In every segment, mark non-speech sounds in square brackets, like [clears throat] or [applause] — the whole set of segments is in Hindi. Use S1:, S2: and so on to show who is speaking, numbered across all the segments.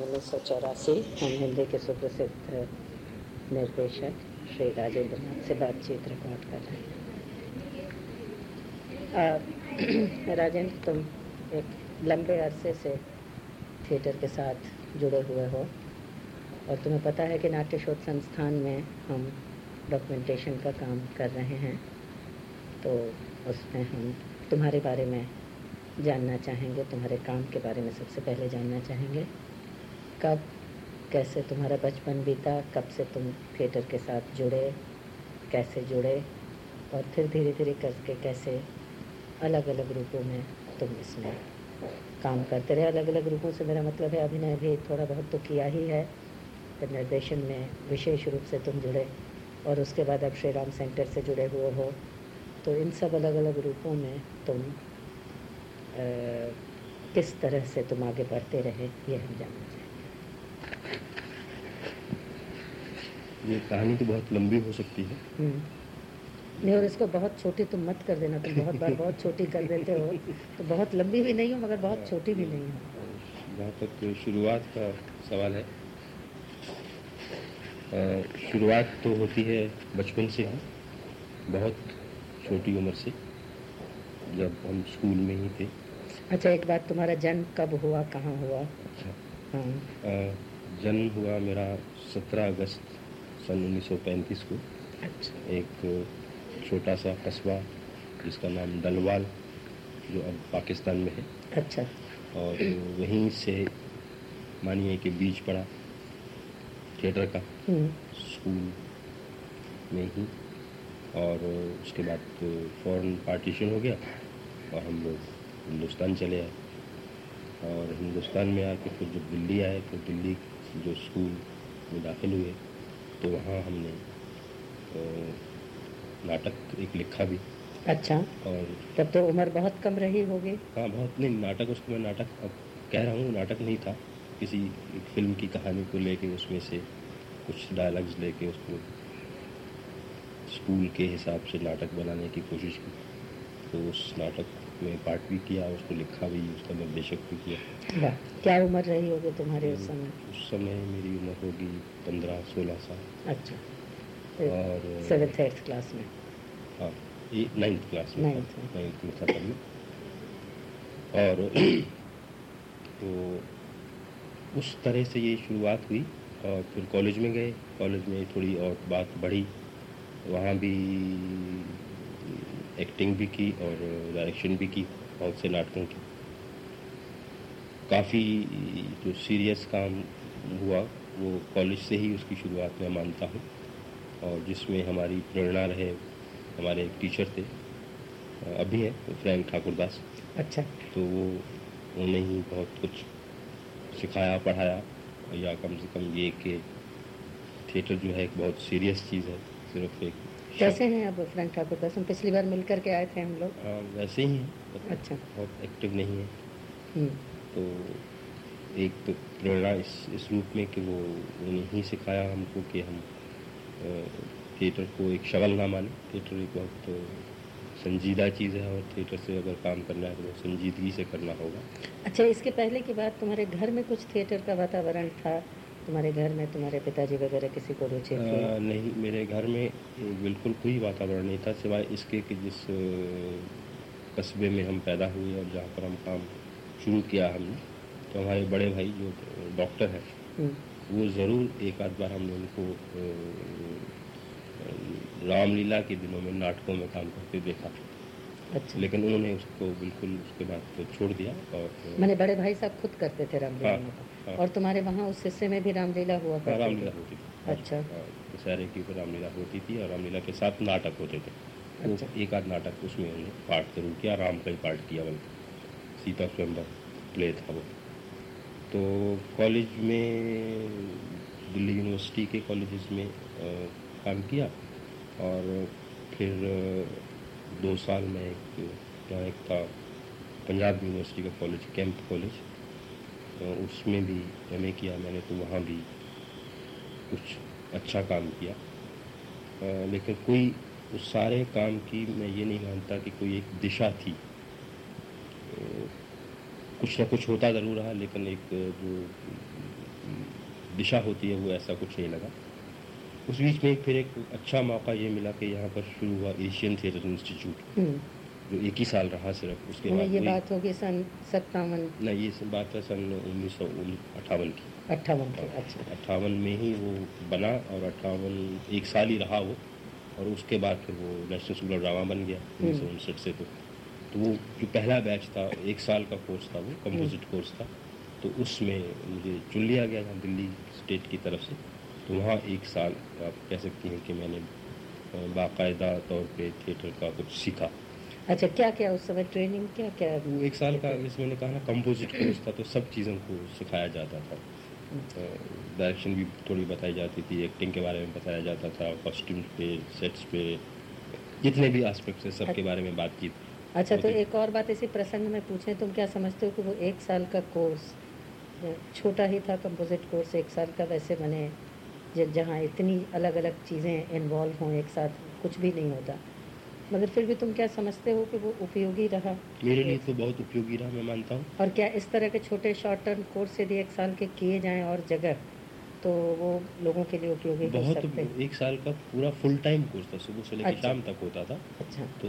S1: उन्नीस सौ चौरासी, हम हिंदी के सुप्रसिद्ध निर्देशक श्री राजेंद्र नाथ से बातचीत रिकॉर्ड कर रहे हैं। [clears throat] राजेंद्र, तुम एक लंबे अरसे से थिएटर के साथ जुड़े हुए हो और तुम्हें पता है कि नाट्य शोध संस्थान में हम डॉक्यूमेंटेशन का काम कर रहे हैं तो उसमें हम तुम्हारे बारे में जानना चाहेंगे, तुम्हारे काम के बारे में सबसे पहले जानना चाहेंगे। कब कैसे तुम्हारा बचपन बीता कब से तुम थिएटर के साथ जुड़े कैसे जुड़े और फिर धीरे धीरे करके कैसे अलग अलग रूपों में तुम इसमें काम करते रहे। अलग अलग रूपों से मेरा मतलब है अभिनय भी थोड़ा बहुत तो किया ही है फिर निर्देशन में विशेष रूप से तुम जुड़े और उसके बाद अब श्री राम सेंटर से जुड़े हुए हो। तो इन सब अलग अलग रूपों में तुम आ, किस तरह से तुम आगे बढ़ते रहे ये हम जानना चाहेंगे
S2: ये कहानी तो बहुत लंबी हो सकती है। हम्म।
S1: नहीं और इसको बहुत छोटी तुम मत कर देना तुम बहुत बार बहुत छोटी कर देते हो। तो बहुत लंबी भी नहीं हो मगर बहुत छोटी भी नहीं हो।
S2: जहाँ तक शुरुआत का सवाल है शुरुआत तो होती है बचपन से ही बहुत छोटी उम्र से जब हम स्कूल में ही थे।
S1: अच्छा एक बात तुम्हारा जन्म कब हुआ कहाँ हुआ?
S2: अच्छा। हाँ। जन्म हुआ मेरा 17 अगस्त सन 1935 को। अच्छा। एक छोटा सा कस्बा जिसका नाम डलवाल जो अब पाकिस्तान में है।
S1: अच्छा।
S2: और वहीं से मानिए कि बीज पड़ा थिएटर का। हम्म। स्कूल में ही। और उसके बाद तो फॉरेन पार्टीशन हो गया और हम लोग हिंदुस्तान चले आए। और हिंदुस्तान में आके फिर जब दिल्ली आए तो दिल्ली जो स्कूल में दाखिल हुए तो वहाँ हमने नाटक एक लिखा भी।
S1: अच्छा। और तब तो उम्र बहुत कम रही होगी।
S2: हाँ बहुत नहीं नाटक उसको मैं नाटक अब कह रहा हूँ नाटक नहीं था। किसी एक फ़िल्म की कहानी को लेके उसमें से कुछ डायलॉग्स लेके उसको स्कूल के हिसाब से नाटक बनाने की कोशिश की। तो उस नाटक में पार्ट भी किया उसको लिखा भी उसका निर्देशक भी किया।
S1: क्या उम्र रही होगी तुम्हारे उस समय?
S2: उस समय मेरी उम्र होगी पंद्रह सोलह साल।
S1: अच्छा। और सेवेंथ एट्थ क्लास में?
S2: हाँ नाइन्थ क्लास में नाइन्थ में। था में और तो उस तरह से ये शुरुआत हुई और फिर कॉलेज में गए। कॉलेज में थोड़ी और बात बढ़ी। वहाँ भी एक्टिंग भी की और डायरेक्शन भी की बहुत से नाटकों की। काफ़ी जो सीरियस काम हुआ वो कॉलेज से ही उसकी शुरुआत मैं मानता हूँ। और जिसमें हमारी प्रेरणा रहे हमारे एक टीचर थे अभी हैं फ्रैंक ठाकुर दास।
S1: अच्छा।
S2: तो वो उन्हें ही बहुत कुछ सिखाया पढ़ाया या कम से कम ये कि थिएटर जो है एक बहुत सीरियस चीज़ है सिर्फ़ एक
S1: कैसे हैं अब फ्रैंक ठाकुर हम पिछली बार मिलकर के आए थे हम लोग।
S2: हाँ, वैसे ही हैं
S1: अच्छा।
S2: बहुत एक्टिव नहीं है। हम्म। तो एक तो प्रेरणा इस इस रूप में कि वो उन्हें ही सिखाया हमको कि हम थिएटर को एक शगल ना माने। थिएटर एक बहुत तो संजीदा चीज़ है और थिएटर से अगर काम करना है तो संजीदगी से करना होगा।
S1: अच्छा इसके पहले की बात तुम्हारे घर में कुछ थिएटर का वातावरण था? तुम्हारे घर में तुम्हारे पिताजी वगैरह किसी को रुचि थी
S2: नहीं मेरे घर में बिल्कुल कोई वातावरण नहीं था सिवाय इसके कि जिस कस्बे में हम पैदा हुए और जहाँ पर हम काम शुरू किया हमने तो हमारे बड़े भाई जो डॉक्टर हैं हम्म। वो ज़रूर एक आध बार हमने उनको रामलीला के दिनों में नाटकों में काम करते देखा अच्छा। लेकिन उन्होंने उसको बिल्कुल उसके बाद तो छोड़ दिया और
S1: मैंने बड़े भाई साहब खुद करते थे रामलीला हाँ, हाँ, और तुम्हारे वहाँ उस हिस्से में भी रामलीला हुआ
S2: हाँ, रामलीला होती थी।
S1: हाँ, अच्छा।
S2: दशहरे की ऊपर रामलीला होती थी और रामलीला के साथ नाटक होते थे। अच्छा। एक आध नाटक उसमें उन्होंने पार्ट ज़रूर किया राम का ही पार्ट किया बल्कि। सीता स्वयंवर प्ले था वो। तो कॉलेज में दिल्ली यूनिवर्सिटी के कॉलेज में काम किया और फिर दो साल में एक, यहाँ एक था, पंजाब यूनिवर्सिटी का कॉलेज कैंप कॉलेज उसमें भी एम किया मैंने तो वहाँ भी कुछ अच्छा काम किया। लेकिन कोई उस सारे काम की मैं ये नहीं मानता कि कोई एक दिशा थी। कुछ ना कुछ होता ज़रूर रहा, लेकिन एक जो दिशा होती है, वो ऐसा कुछ नहीं लगा। उस बीच में फिर एक अच्छा मौका ये मिला कि यहाँ पर शुरू हुआ एशियन थिएटर इंस्टीट्यूट
S1: हम्म,
S2: जो एक ही साल रहा सिर्फ़ उसके बाद
S1: ये बात होगी सन सत्तावन।
S2: नहीं ये बात है सन उन्नीस सौ अट्ठावन की।
S1: अट्ठावन अच्छा।
S2: अट्ठावन में ही वो बना और अट्ठावन एक साल ही रहा वो और उसके बाद फिर वो नेशनल स्कूल ऑफ़ ड्रामा बन गया उन्नीस सौ उनसठ से तो। तो वो जो पहला बैच था एक साल का कोर्स था वो कंपोजिट कोर्स था। तो उसमें मुझे चुन लिया गया था दिल्ली स्टेट की तरफ़ से। वहाँ एक साल आप कह सकती हैं कि मैंने बाकायदा तौर पे थिएटर का कुछ सीखा।
S1: अच्छा क्या क्या उस समय ट्रेनिंग क्या क्या
S2: वो एक साल का जैसे मैंने कहा ना कंपोजिट कोर्स था तो सब चीज़ों को सिखाया जाता था। डायरेक्शन भी थोड़ी बताई जाती थी एक्टिंग के बारे में बताया जाता था कॉस्ट्यूम पे सेट्स पे जितने भी एस्पेक्ट्स है सब के बारे में बातचीत
S1: अच्छा तो एक और बात इसी प्रसंग में पूछें तुम क्या समझते हो कि वो एक साल का कोर्स छोटा ही था कंपोजिट कोर्स एक साल का वैसे ज- जहाँ इतनी अलग अलग चीज़ें इन्वॉल्व हों एक साथ कुछ भी नहीं होता। मगर फिर भी तुम क्या समझते हो कि वो उपयोगी रहा?
S2: मेरे लिए तो बहुत उपयोगी रहा मैं मानता हूँ।
S1: और क्या इस तरह के छोटे शॉर्ट टर्म कोर्स यदि एक साल के किए जाएँ और जगह तो वो लोगों के लिए उपयोगी हो
S2: बहुत
S1: सकते
S2: एक साल का पूरा फुल टाइम कोर्स था सुबह से लेकर
S1: अच्छा।
S2: शाम तक होता था।
S1: अच्छा।
S2: तो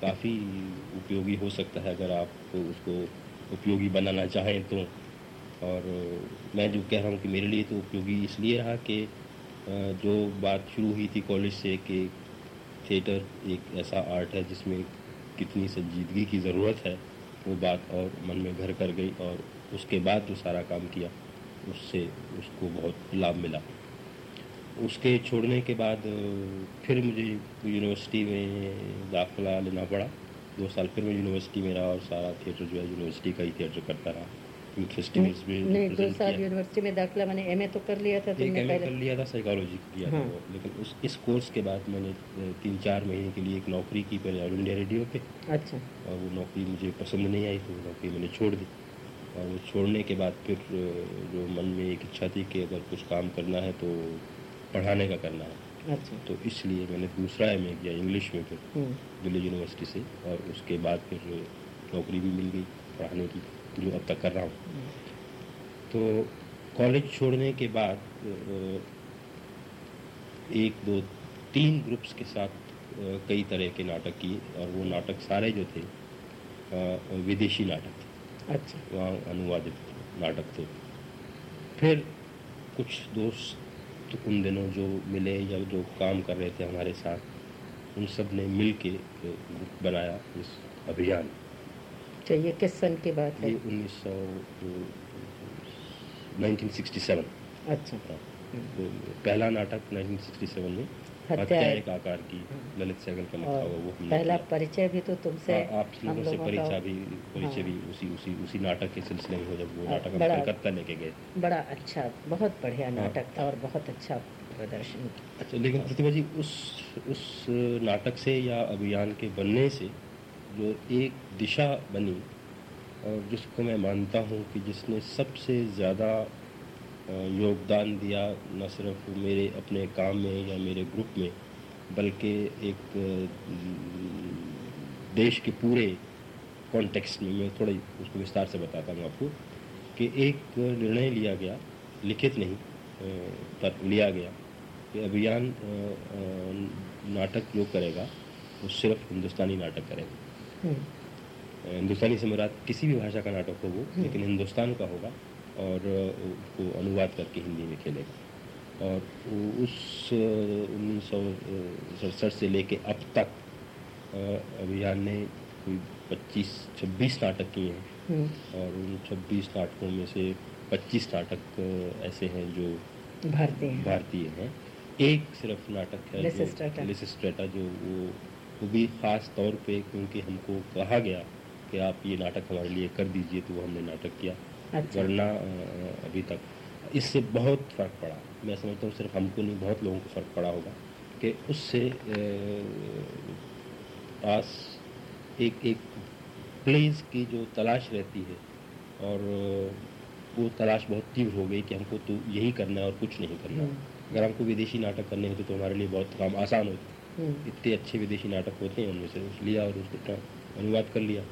S2: काफ़ी उपयोगी हो सकता है अगर आप उसको उपयोगी बनाना चाहें तो। और मैं जो कह रहा हूँ कि मेरे लिए तो उपयोगी इसलिए रहा कि जो बात शुरू हुई थी कॉलेज से कि थिएटर एक ऐसा आर्ट है जिसमें कितनी संजीदगी की ज़रूरत है, वो बात और मन में घर कर गई और उसके बाद जो सारा काम किया, उससे उसको बहुत लाभ मिला। उसके छोड़ने के बाद फिर मुझे यूनिवर्सिटी में दाखिला लेना पड़ा। दो साल फिर मैं यूनिवर्सिटी में रहा और सारा थिएटर जो है यूनिवर्सिटी का ही थिएटर करता रहा। यूथ फेस्टिवल्स में
S1: नहीं दो साल यूनिवर्सिटी में दाखिला मैंने एमए तो कर लिया था तुमने
S2: एम कर लिया था साइकोलॉजी किया
S1: हाँ।
S2: वो। लेकिन उस इस कोर्स के बाद मैंने तीन चार महीने के लिए एक नौकरी की पहले ऑल इंडिया रेडियो पे।
S1: अच्छा।
S2: और वो नौकरी मुझे पसंद नहीं आई तो वो नौकरी मैंने छोड़ दी। और वो छोड़ने के बाद फिर जो मन में एक इच्छा थी कि अगर कुछ काम करना है तो पढ़ाने का करना है।
S1: अच्छा।
S2: तो इसलिए मैंने दूसरा एम ए किया इंग्लिश में फिर
S1: हम्म
S2: दिल्ली यूनिवर्सिटी से। और उसके बाद फिर नौकरी भी मिल गई पढ़ाने की। जो अब तक कर रहा हूँ। तो कॉलेज छोड़ने के बाद एक दो तीन ग्रुप्स के साथ कई तरह के नाटक किए और वो नाटक सारे जो थे विदेशी नाटक थे।
S1: अच्छा।
S2: वहाँ अनुवादित नाटक थे। फिर कुछ दोस्त तो उन दिनों जो मिले या जो काम कर रहे थे हमारे साथ उन सबने मिल के ग्रुप बनाया इस अभियान।
S1: तो ये किस सन की बात है?
S2: ये उन्नीस सौ नाइनटीन सिक्सटी सेवन।
S1: अच्छा।
S2: पहला नाटक 1967 में
S1: हत्या
S2: एक आकार की ललित सहगल का लिखा हुआ वो
S1: पहला परिचय भी तो तुमसे
S2: हाँ, आप लोगों से परिचय भी परिचय
S1: हाँ।
S2: भी उसी उसी उसी नाटक के सिलसिले में हो जब वो
S1: हाँ,
S2: नाटक हम कलकत्ता लेके गए।
S1: बड़ा अच्छा बहुत बढ़िया
S2: हाँ।
S1: नाटक था और बहुत अच्छा प्रदर्शन।
S2: अच्छा लेकिन प्रतिभा जी उस उस नाटक से या अभियान के बनने से जो एक दिशा बनी और जिसको मैं मानता हूँ कि जिसने सबसे ज़्यादा योगदान दिया न सिर्फ़ मेरे अपने काम में या मेरे ग्रुप में, बल्कि एक देश के पूरे कॉन्टेक्स्ट में, मैं थोड़ा उसको विस्तार से बताता हूँ आपको, कि एक निर्णय लिया गया, लिखित नहीं पर लिया गया कि अभियान नाटक जो करेगा, वो सिर्फ़ हिंदुस्तानी नाटक करेगा। हिंदुस्तानी से मुराद किसी भी भाषा का नाटक हो वो लेकिन हिंदुस्तान का होगा और उसको अनुवाद करके हिंदी में खेलेगा। और उस उन्नीस सौ सड़सठ से लेके अब तक अभियान ने कोई पच्चीस छब्बीस नाटक किए हैं।
S1: हम्म,
S2: और उन छब्बीस नाटकों में से पच्चीस नाटक ऐसे हैं जो
S1: भारतीय हैं।
S2: भारतीय हैं। एक सिर्फ़ नाटक है जो लिसिस्ट्रेटा जो वो वो भी ख़ास तौर पे क्योंकि हमको कहा गया कि आप ये नाटक हमारे लिए कर दीजिए तो वो हमने नाटक किया।
S1: अच्छा।
S2: वरना अभी तक इससे बहुत फ़र्क पड़ा। मैं समझता हूँ सिर्फ़ हमको नहीं बहुत लोगों को फ़र्क पड़ा होगा कि उससे पास एक एक प्लेस की जो तलाश रहती है और वो तलाश बहुत तीव्र हो गई कि हमको तो यही करना है और कुछ नहीं करना।
S1: हम्म,
S2: अगर हमको विदेशी नाटक करने होते तो हमारे लिए बहुत काम आसान होता। इतने अच्छे विदेशी नाटक होते हैं उनमें से उस लिया और उसको अनुवाद कर लिया।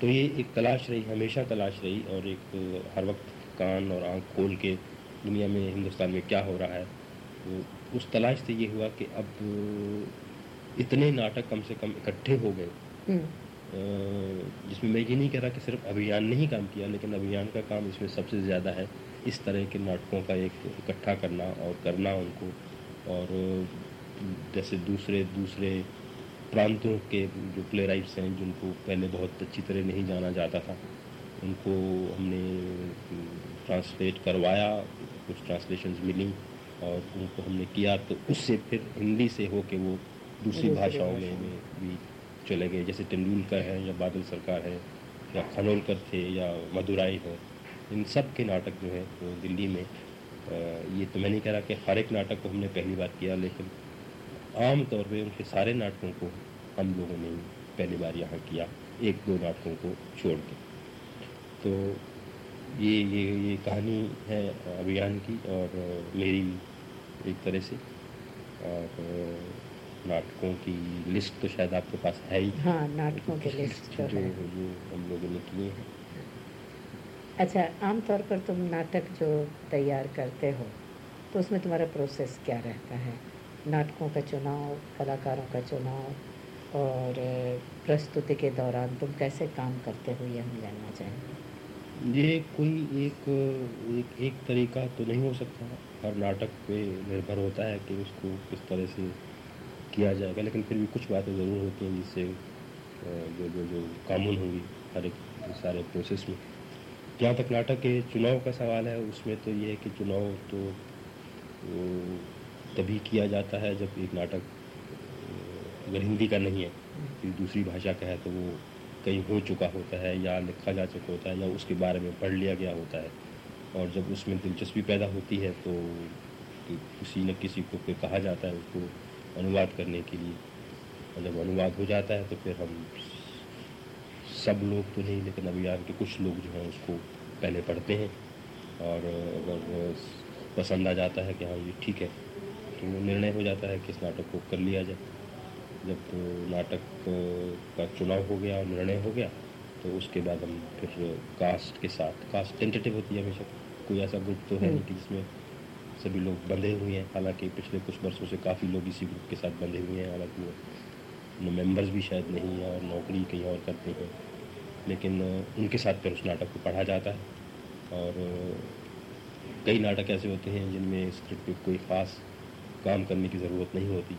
S2: तो ये एक तलाश रही हमेशा तलाश रही और एक हर वक्त कान और आँख खोल के दुनिया में हिंदुस्तान में क्या हो रहा है तो उस तलाश से ये हुआ कि अब इतने नाटक कम से कम इकट्ठे हो गए। हम्म। जिसमें मैं ये नहीं कह रहा कि सिर्फ़ अभियान ने ही काम किया लेकिन अभियान का काम इसमें सबसे ज़्यादा है इस तरह के नाटकों का एक इकट्ठा करना और करना उनको। और जैसे दूसरे दूसरे प्रांतों के जो प्ले राइट्स हैं जिनको पहले बहुत अच्छी तरह नहीं जाना जाता था उनको हमने ट्रांसलेट करवाया कुछ ट्रांसलेशंस मिली और उनको हमने किया तो उससे फिर हिंदी से हो के वो दूसरी भाषाओं में, में। भी चले गए। जैसे तेंदुलकर हैं या बादल सरकार है या खनोलकर थे या मदुराई है इन सब के नाटक जो है वो दिल्ली में ये तो मैं नहीं कह रहा कि हर एक नाटक को हमने पहली बार किया लेकिन आम तौर पे उनके सारे नाटकों को हम लोगों ने पहली बार यहाँ किया एक दो नाटकों को छोड़ के। तो ये ये ये कहानी है अभियान की और मेरी एक तरह से। और नाटकों की लिस्ट तो शायद आपके पास है ही।
S1: हाँ नाटकों की लिस्ट [laughs]
S2: जो जो हम लोगों ने किए हैं।
S1: अच्छा आमतौर पर तुम नाटक जो तैयार करते हो तो उसमें तुम्हारा प्रोसेस क्या रहता है? नाटकों का चुनाव, कलाकारों का चुनाव और प्रस्तुति के दौरान तुम कैसे काम करते हो ये हम जानना चाहेंगे।
S2: ये कोई एक एक एक तरीका तो नहीं हो सकता। हर नाटक पे निर्भर होता है कि उसको किस तरह से किया जाएगा, लेकिन फिर भी कुछ बातें ज़रूर होती हैं जिससे जो जो जो कानून होगी हर एक सारे प्रोसेस में। जहाँ तक नाटक के चुनाव का सवाल है, उसमें तो ये है कि चुनाव तो तभी किया जाता है जब एक नाटक अगर हिंदी का नहीं है किसी दूसरी भाषा का है तो वो कहीं हो चुका होता है या लिखा जा चुका होता है या उसके बारे में पढ़ लिया गया होता है। और जब उसमें दिलचस्पी पैदा होती है तो किसी न किसी को फिर कहा जाता है उसको अनुवाद करने के लिए। और जब अनुवाद हो जाता है तो फिर हम सब लोग तो नहीं, लेकिन अभियान के कुछ लोग जो हैं, उसको पहले पढ़ते हैं। और अगर पसंद आ जाता है कि हाँ ये ठीक है तो वो निर्णय हो जाता है कि इस नाटक को कर लिया जाए। जब तो नाटक का चुनाव हो गया और निर्णय हो गया तो उसके बाद हम फिर कास्ट के साथ कास्ट टेंटेटिव होती है हमेशा कोई ऐसा ग्रुप तो है नहीं कि जिसमें सभी लोग बंधे हुए हैं। हालाँकि पिछले कुछ वर्षों से काफ़ी लोग इसी ग्रुप के साथ बंधे हुए हैं हालाँकि वो मेंबर्स भी शायद नहीं हैं और नौकरी कहीं और करते हैं। लेकिन उनके साथ फिर उस नाटक को पढ़ा जाता है। और कई नाटक ऐसे होते हैं जिनमें स्क्रिप्ट कोई ख़ास काम करने की ज़रूरत नहीं होती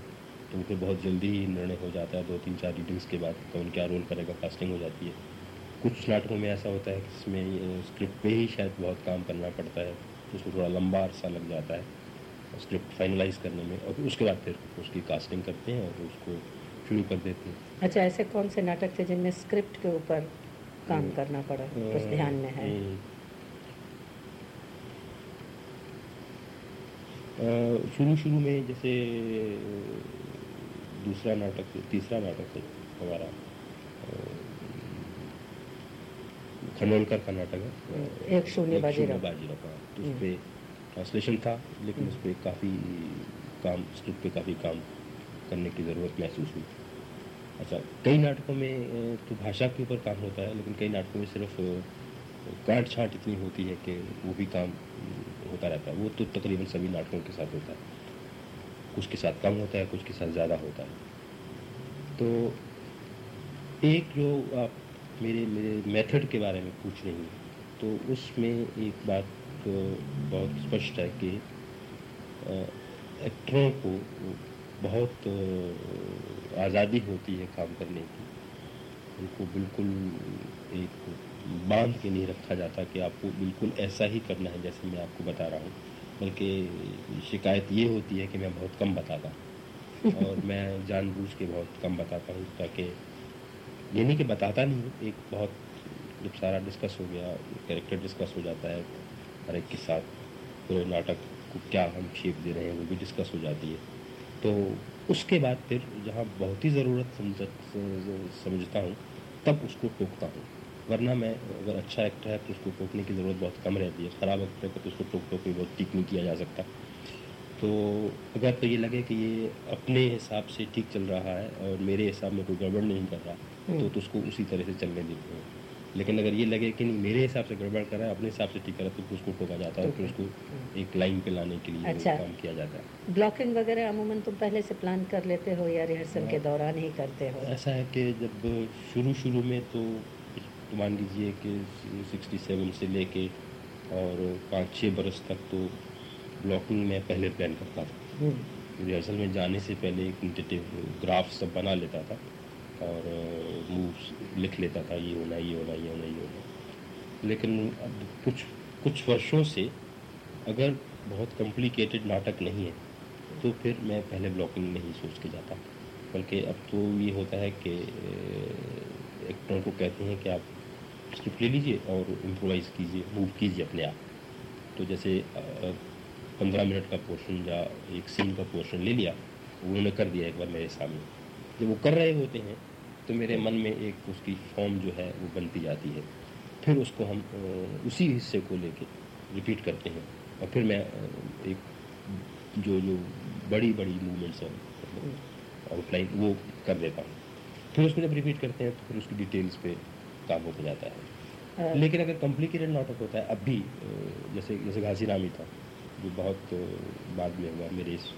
S2: तो उनको बहुत जल्दी ही निर्णय हो जाता है दो तीन चार रीडिंग्स के बाद कौन क्या रोल करेगा कास्टिंग हो जाती है। कुछ नाटकों में ऐसा होता है कि इसमें स्क्रिप्ट पे ही शायद बहुत काम करना पड़ता है तो उसमें थोड़ा लंबा अरसा लग जाता है स्क्रिप्ट फाइनलाइज करने में और उसके बाद फिर उसकी कास्टिंग करते हैं और उसको शुरू कर देते हैं।
S1: अच्छा ऐसे कौन से नाटक थे जिनमें स्क्रिप्ट के ऊपर काम हम्म। करना पड़ा कुछ ध्यान में है?
S2: शुरू शुरू में जैसे दूसरा नाटक तीसरा नाटक है हमारा खनोलकर का नाटक
S1: है एक शून्य बाजीराव।
S2: बाजीराव का तो उस पर ट्रांसलेशन था लेकिन उस पर काफ़ी काम स्क्रिप्ट पे काफ़ी काम करने की ज़रूरत महसूस हुई। अच्छा कई नाटकों में तो भाषा के ऊपर काम होता है लेकिन कई नाटकों में सिर्फ़ काट छाट इतनी होती है कि वो भी काम होता रहता है। वो तो तकरीबन सभी नाटकों के साथ होता है। कुछ के साथ कम होता है, कुछ के साथ ज़्यादा होता है। तो एक जो आप मेरे मेरे मेथड के बारे में पूछ रही हैं तो उसमें एक बात तो बहुत स्पष्ट है कि एक्टरों को बहुत आज़ादी होती है काम करने की। उनको बिल्कुल एक बाँध के नहीं रखा जाता कि आपको बिल्कुल ऐसा ही करना है जैसे मैं आपको बता रहा हूँ। बल्कि शिकायत ये होती है कि मैं बहुत कम बताता हूँ। [laughs] और मैं जानबूझ के बहुत कम बताता हूँ ताकि ये नहीं कि बताता नहीं एक बहुत जब सारा डिस्कस हो गया कैरेक्टर डिस्कस हो जाता है हर एक के साथ पूरे नाटक को क्या हम शेप दे रहे हैं वो भी डिस्कस हो जाती है। तो उसके बाद फिर जहाँ बहुत ही ज़रूरत समझ समझता हूँ तब उसको टोकता हूँ। वरना मैं अगर अच्छा एक्टर है तो उसको टोकने की ज़रूरत बहुत कम रहती है। ख़राब एक्टर है तो उसको टोक टोक के बहुत ठीक नहीं किया जा सकता। तो अगर तो ये लगे कि ये अपने हिसाब से ठीक चल रहा है और मेरे हिसाब में कोई गड़बड़ नहीं कर रहा तो, हम्म। तो उसको उसी तरह से चलने देते हैं। लेकिन अगर ये लगे कि नहीं मेरे हिसाब से गड़बड़ कर रहा है अपने हिसाब से ठीक कर रहा है तो उसको टोका जाता है फिर उसको एक लाइन पे लाने के लिए
S1: अच्छा।
S2: काम किया जाता है।
S1: ब्लॉकिंग वगैरह अमूमन तुम पहले से प्लान कर लेते हो या रिहर्सल के दौरान ही करते हो?
S2: ऐसा है कि जब शुरू शुरू में तो तो मान लीजिए कि सिक्सटी सेवन से लेके और पाँच छः बरस तक तो ब्लॉकिंग में पहले प्लान करता था।
S1: हम्म,
S2: रिहर्सल में जाने से पहले एक टेंटेटिव ग्राफ सब बना लेता था और मूव्स लिख लेता था ये होना ये होना ये होना ये होना। लेकिन अब कुछ कुछ वर्षों से अगर बहुत कॉम्प्लिकेटेड नाटक नहीं है तो फिर मैं पहले ब्लॉकिंग नहीं सोच के जाता। बल्कि अब तो ये होता है कि एक्टरों को कहते हैं कि आप स्क्रिप्ट ले लीजिए और इम्प्रोवाइज़ कीजिए मूव कीजिए अपने आप। तो जैसे पंद्रह मिनट का पोर्शन या एक सीन का पोर्शन ले लिया, उन्होंने कर दिया एक बार मेरे सामने। जब वो कर रहे होते हैं तो मेरे मन में एक उसकी फॉर्म जो है, वो बनती जाती है। फिर उसको हम उसी हिस्से को लेके रिपीट करते हैं। और फिर मैं एक जो जो बड़ी बड़ी मूवमेंट्स हैं आउटलाइन वो कर देता हूँ। फिर उसको जब रिपीट करते हैं तो फिर उसकी डिटेल्स पे काम होता जाता है। लेकिन अगर कॉम्प्लिकेटेड नाटक होता है अब भी जैसे जैसे घासी रामी था जो बहुत बाद में हुआ मेरे इस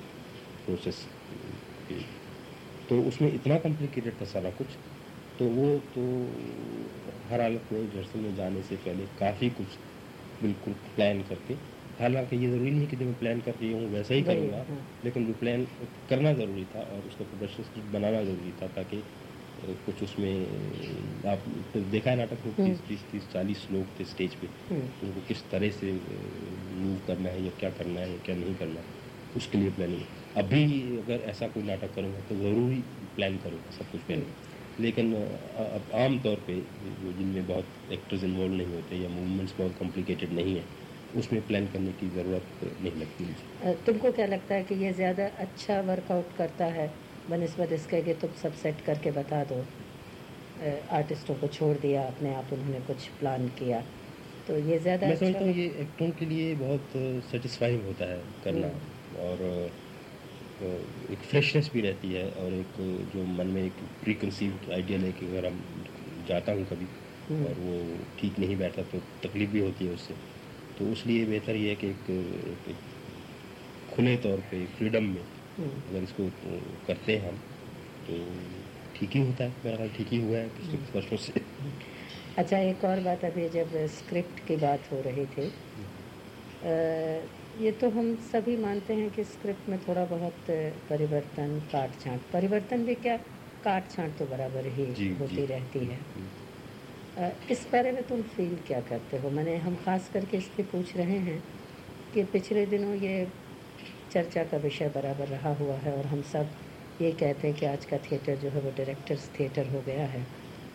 S2: प्रोसेस के। तो उसमें इतना कॉम्प्लिकेटेड था सारा कुछ तो वो तो हर हालत में रिहर्सल में जाने से पहले काफ़ी कुछ बिल्कुल प्लान करके हालाँकि ये ज़रूरी नहीं कि जो मैं प्लान कर रही हूँ वैसा ही करूँगा
S1: हाँ।
S2: लेकिन वो प्लान करना ज़रूरी था और उसका प्रोडक्शन स्क्रिप्ट बनाना ज़रूरी था ताकि कुछ उसमें आप तो देखा है नाटक में
S1: हम्म।
S2: तीस तीस तीस चालीस लोग थे स्टेज पे।
S1: हम्म,
S2: तो उनको किस तरह से मूव करना है या क्या करना है या क्या नहीं करना है उसके लिए प्लानिंग अभी अगर ऐसा कोई नाटक करूँगा तो ज़रूरी प्लान करूँगा सब कुछ पहले लेकिन अब आम तौर पे जो जिनमें बहुत एक्टर्स इन्वॉल्व नहीं होते या मूवमेंट्स बहुत कॉम्प्लिकेटेड नहीं है उसमें प्लान करने की ज़रूरत नहीं लगती मुझे।
S1: तुमको क्या लगता है कि ये ज़्यादा अच्छा वर्कआउट करता है? बनस्बत इसके कि तुम सब सेट करके बता दो। आर्टिस्टों को छोड़ दिया अपने आप उन्होंने कुछ प्लान किया। तो ये ज़्यादा
S2: मैं
S1: अच्छा
S2: समझता हूँ ये एक्टरों के लिए बहुत सेटिस्फाइंग होता है करना और एक फ्रेशनेस भी रहती है और एक जो मन में एक प्री कंसीव्ड आइडिया लेके अगर हम जाता हूँ कभी
S1: हम्म।
S2: और वो ठीक नहीं बैठता तो तकलीफ़ भी होती है उससे। तो उसलिए बेहतर ये है कि एक, एक, एक खुले तौर पे फ्रीडम में
S1: हम्म,
S2: अगर इसको करते हैं हम तो ठीक ही होता है। मेरा ख्याल ठीक ही हुआ है पिछले कुछ वर्षों से।
S1: अच्छा एक और बात अभी जब स्क्रिप्ट की बात हो रही थी ये तो हम सभी मानते हैं कि स्क्रिप्ट में थोड़ा बहुत परिवर्तन काट छांट परिवर्तन भी क्या काट छांट तो बराबर ही
S2: जी,
S1: होती
S2: जी।
S1: रहती है। इस बारे में तुम फील क्या करते हो? मैंने हम खास करके इसलिए पूछ रहे हैं कि पिछले दिनों ये चर्चा का विषय बराबर रहा हुआ है और हम सब ये कहते हैं कि आज का थिएटर जो है वो डायरेक्टर्स थिएटर हो गया है।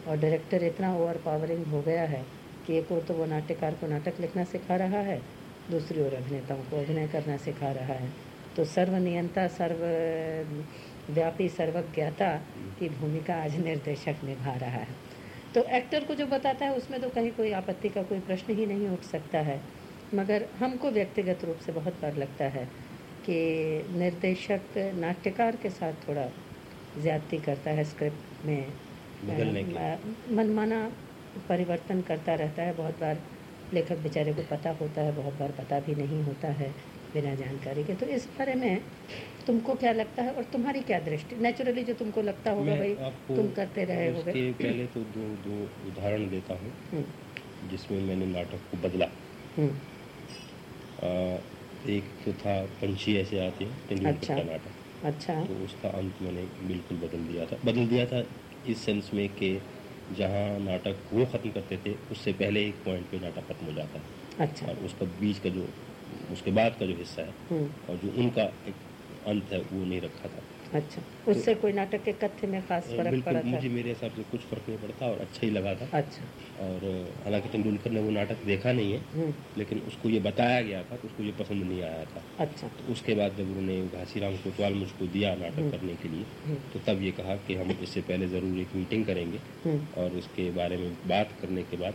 S1: और डायरेक्टर इतना ओवर पावरिंग हो गया है कि एक और तो वो नाट्यकार को नाटक लिखना सिखा रहा है, दूसरी ओर अभिनेताओं को अभिनय करना सिखा रहा है। तो सर्वनियंता, सर्व, व्यापी सर्वज्ञाता की भूमिका आज निर्देशक निभा रहा है। तो एक्टर को जो बताता है, उसमें तो कहीं कोई आपत्ति का कोई प्रश्न ही नहीं उठ सकता है। मगर हमको व्यक्तिगत रूप से बहुत बार लगता है कि निर्देशक नाट्यकार के साथ थोड़ा ज़्यादती करता है स्क्रिप्ट में। मनमाना परिवर्तन करता रहता है। बहुत बार लेखक बेचारे को पता होता है बहुत बार पता भी नहीं होता है बिना जानकारी के। तो इस बारे में तुमको क्या लगता है और तुम्हारी क्या दृष्टि? नेचुरली जो तुमको लगता होगा भाई तुम करते रहे होगे।
S2: पहले तो दो दो उदाहरण देता हूँ
S1: हम्म,
S2: जिसमें मैंने नाटक को बदला।
S1: हम्म,
S2: आ, एक तो था पंछी ऐसे आते हैं
S1: अच्छा।
S2: नाटक।
S1: अच्छा।
S2: तो उसका अंत मैंने बिल्कुल बदल दिया था। बदल दिया था इस सेंस में कि जहाँ नाटक वो ख़त्म करते थे उससे पहले एक पॉइंट पे नाटक खत्म हो जाता है
S1: अच्छा।
S2: और उसका बीच का जो उसके बाद का जो हिस्सा है
S1: हम्म,
S2: और जो उनका एक अंत है वो नहीं रखा था।
S1: अच्छा उससे कोई नाटक के कथ्य में खास फ़र्क पड़ा था?
S2: मुझे मेरे हिसाब से कुछ फ़र्क नहीं पड़ता और अच्छा ही लगा था।
S1: अच्छा।
S2: और हालाँकि तेंदुलकर ने वो नाटक देखा नहीं है
S1: हम्म,
S2: लेकिन उसको ये बताया गया था तो उसको ये पसंद नहीं आया था।
S1: अच्छा।
S2: तो उसके बाद जब उन्होंने घासीराम कोतवाल मुझको दिया नाटक करने के लिए
S1: हम्म,
S2: तो तब ये कहा कि हम इससे पहले ज़रूर एक मीटिंग करेंगे
S1: हम्म,
S2: और इसके बारे में बात करने के बाद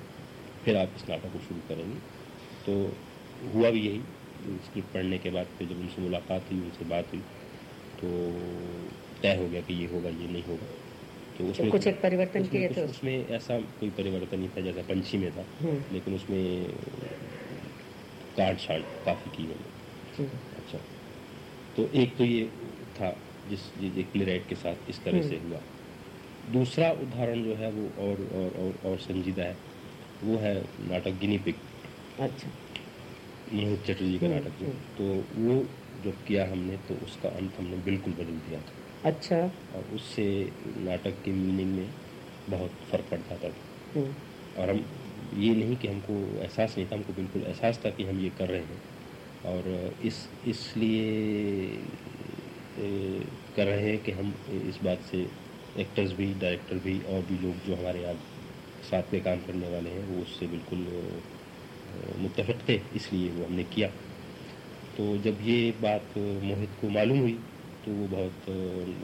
S2: फिर आप इस नाटक को शुरू करेंगे। तो हुआ भी यही स्क्रिप्ट पढ़ने के बाद फिर जब उनसे मुलाकात हुई उनसे बात हुई तो तय हो गया कि ये होगा ये नहीं होगा।
S1: तो उसमें कुछ एक परिवर्तन किए थे
S2: उसमें ऐसा कोई परिवर्तन नहीं था जैसा पंछी में था हम्म। लेकिन उसमें काट छाट काफ़ी की मैंने हम्म। अच्छा। तो एक तो ये था जिस प्ले के साथ इस तरह से हुआ। दूसरा उदाहरण जो है वो और और और, और संजीदा है। वो है नाटक गिनी पिक
S1: अच्छा।
S2: मोहित चटर्जी का नाटक। जो तो वो जब किया हमने तो उसका अंत हमने बिल्कुल बदल दिया था।
S1: अच्छा।
S2: और उससे नाटक के मीनिंग में बहुत फ़र्क पड़ता था। हम्म। और हम ये नहीं कि हमको एहसास नहीं था हमको बिल्कुल एहसास था कि हम ये कर रहे हैं। और इस इसलिए कर रहे हैं कि हम इस बात से एक्टर्स भी डायरेक्टर भी और भी लोग जो हमारे यहाँ साथ में काम करने वाले हैं वो उससे बिल्कुल मुतफ़ थे इसलिए वो हमने किया। तो जब ये बात मोहित को मालूम हुई तो वो बहुत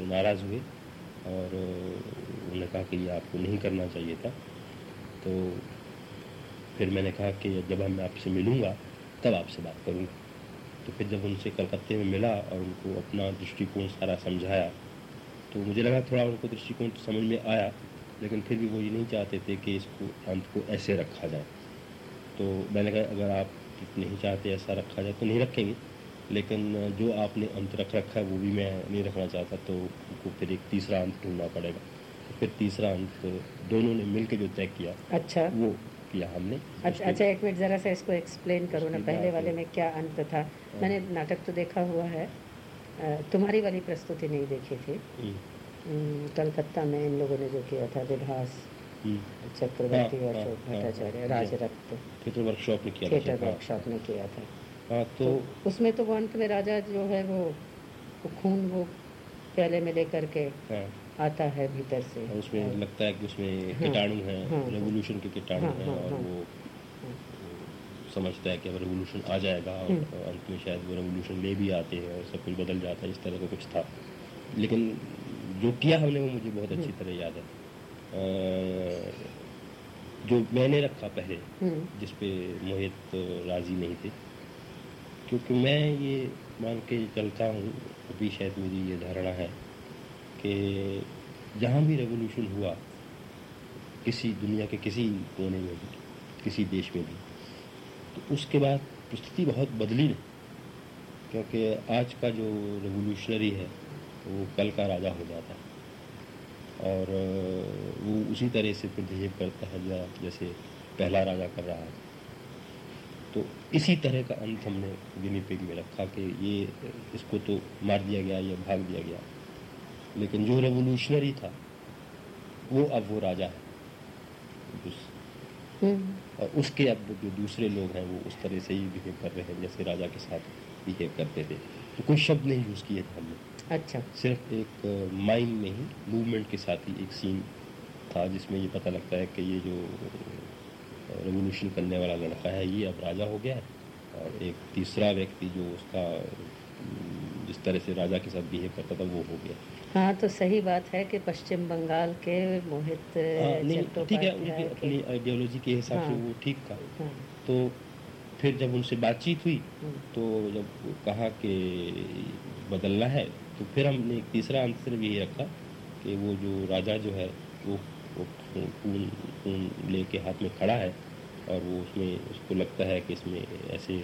S2: नाराज़ हुए और उन्होंने कहा कि ये आपको नहीं करना चाहिए था। तो फिर मैंने कहा कि जब मैं आपसे मिलूँगा, तब आपसे बात करूँगा। तो फिर जब उनसे कलकत्ते में मिला और उनको अपना दृष्टिकोण सारा समझाया तो मुझे लगा थोड़ा उनको दृष्टिकोण तो समझ में आया, लेकिन फिर भी वो ये नहीं चाहते थे कि इसको अंत को ऐसे रखा जाए। तो मैंने कहा, अगर आप नहीं चाहते ऐसा रखा जाए तो नहीं रखेंगे। लेकिन जो आपने अंत रख रखा है वो भी मैं नहीं रखना चाहता तो उनको फिर एक तीसरा अंत ढूंढना पड़ेगा। तो फिर तीसरा अंत दोनों ने मिल जो तय किया
S1: अच्छा।
S2: वो किया हमने।
S1: अच्छा अच्छा एक मिनट ज़रा सा इसको एक्सप्लेन करो ना पहले वाले में क्या अंत था? हाँ। मैंने नाटक तो देखा हुआ है। तुम्हारी वाली प्रस्तुति नहीं देखी थी। हम्म। हम्म, कलकत्ता में इन लोगों ने जो किया था विभास। चक्रवर्ती हाँ, हाँ, अशोक भट्टाचार्य राजरक्त।
S2: थिएटर वर्कशॉप में किया
S1: थिएटर वर्कशॉप में किया था।
S2: हाँ तो,
S1: तो उसमें तो वो अंत में राजा जो है वो, वो खून वो प्याले में लेकर के हाँ, आता है भीतर से।
S2: हाँ, उसमें हाँ, लगता है कि उसमें हाँ, कीटाणु है हाँ, रेवोल्यूशन के कीटाणु हाँ, हैं और वो समझता है कि अब रेवोल्यूशन आ जाएगा और अंत में शायद वो रेवोल्यूशन ले भी आते हैं और सब कुछ बदल जाता है इस तरह का कुछ था। लेकिन जो किया हमने वो मुझे बहुत अच्छी तरह याद है। जो मैंने रखा पहले जिसपे मोहित राज़ी नहीं थे। क्योंकि मैं ये मान के चलता हूँ अभी शायद मेरी ये धारणा है कि जहाँ भी रेवोल्यूशन हुआ किसी दुनिया के किसी कोने में भी किसी देश में भी तो उसके बाद परिस्थिति बहुत बदली नहीं क्योंकि आज का जो रेवोल्यूशनरी है वो कल का राजा हो जाता है। और वो उसी तरह से फिर बिहेव करता है जैसे पहला राजा कर रहा है। तो इसी तरह का अंत हमने गिनी पिग में रखा कि ये इसको तो मार दिया गया या भाग दिया गया। लेकिन जो रेवोल्यूशनरी था वो अब वो राजा है। हम्म। और उसके अब जो दूसरे लोग हैं वो उस तरह से ही बिहेव कर रहे हैं जैसे राजा के साथ बिहेव करते थे। तो कोई शब्द नहीं यूज़ किए थे हमने।
S1: अच्छा।
S2: सिर्फ़ एक माइंड में ही मूवमेंट के साथ ही एक सीन था जिसमें ये पता लगता है कि ये जो रेवोल्यूशन करने वाला लड़का है ये अब राजा हो गया है। और एक तीसरा व्यक्ति जो उसका जिस तरह से राजा के साथ बिहेव करता था वो हो गया।
S1: हाँ तो सही बात है कि पश्चिम बंगाल के मोहित
S2: हाँ, ठीक है उनकी अपनी आइडियोलॉजी के हिसाब हाँ, से वो ठीक था। हाँ, तो फिर जब उनसे बातचीत हुई। तो जब कहा कि बदलना है तो फिर हमने एक तीसरा आंसर भी रखा कि वो जो राजा जो है वो वो खून खून लेके हाथ में खड़ा है और वो उसमें उसको लगता है कि इसमें ऐसे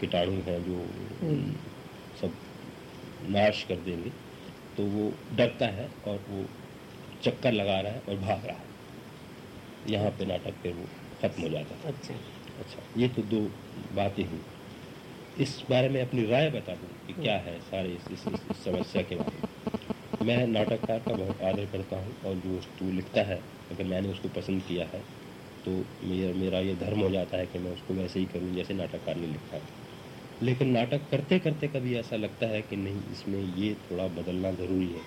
S2: कीटाणु हैं जो हम्म। सब नाश कर देंगे। तो वो डरता है और वो चक्कर लगा रहा है और भाग रहा है। यहाँ पे नाटक पे वो खत्म हो जाता है।
S1: अच्छा।
S2: अच्छा ये तो दो बातें हुई इस बारे में अपनी राय बता दूँ कि क्या है सारे इस, इस, इस, इस समस्या के बारे में। मैं नाटककार का बहुत आदर करता हूँ और जो वस्तु लिखता है अगर मैंने उसको पसंद किया है तो मेरा मेरा ये धर्म हो जाता है कि मैं उसको वैसे ही करूँ जैसे नाटककार ने लिखा है। लेकिन नाटक करते करते कभी ऐसा लगता है कि नहीं इसमें ये थोड़ा बदलना ज़रूरी है।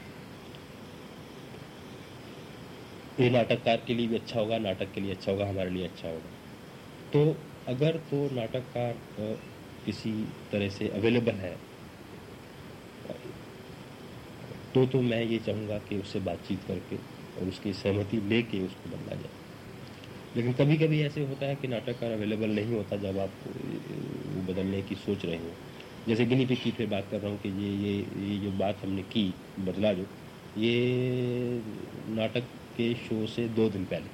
S2: ये नाटककार के लिए भी अच्छा होगा नाटक के लिए अच्छा होगा हमारे लिए अच्छा होगा। तो अगर तो नाटककार किसी तरह से अवेलेबल है। तो तो मैं ये चाहूँगा कि उससे बातचीत करके और उसकी सहमति लेके उसको बदला जाए। लेकिन कभी कभी ऐसे होता है कि नाटककार अवेलेबल नहीं होता जब आप वो बदलने की सोच रहे हो। जैसे गिनी पिक की फिर बात कर रहा हूँ कि ये ये ये जो बात हमने की, बदला जो, ये नाटक के शो से दो दिन पहले।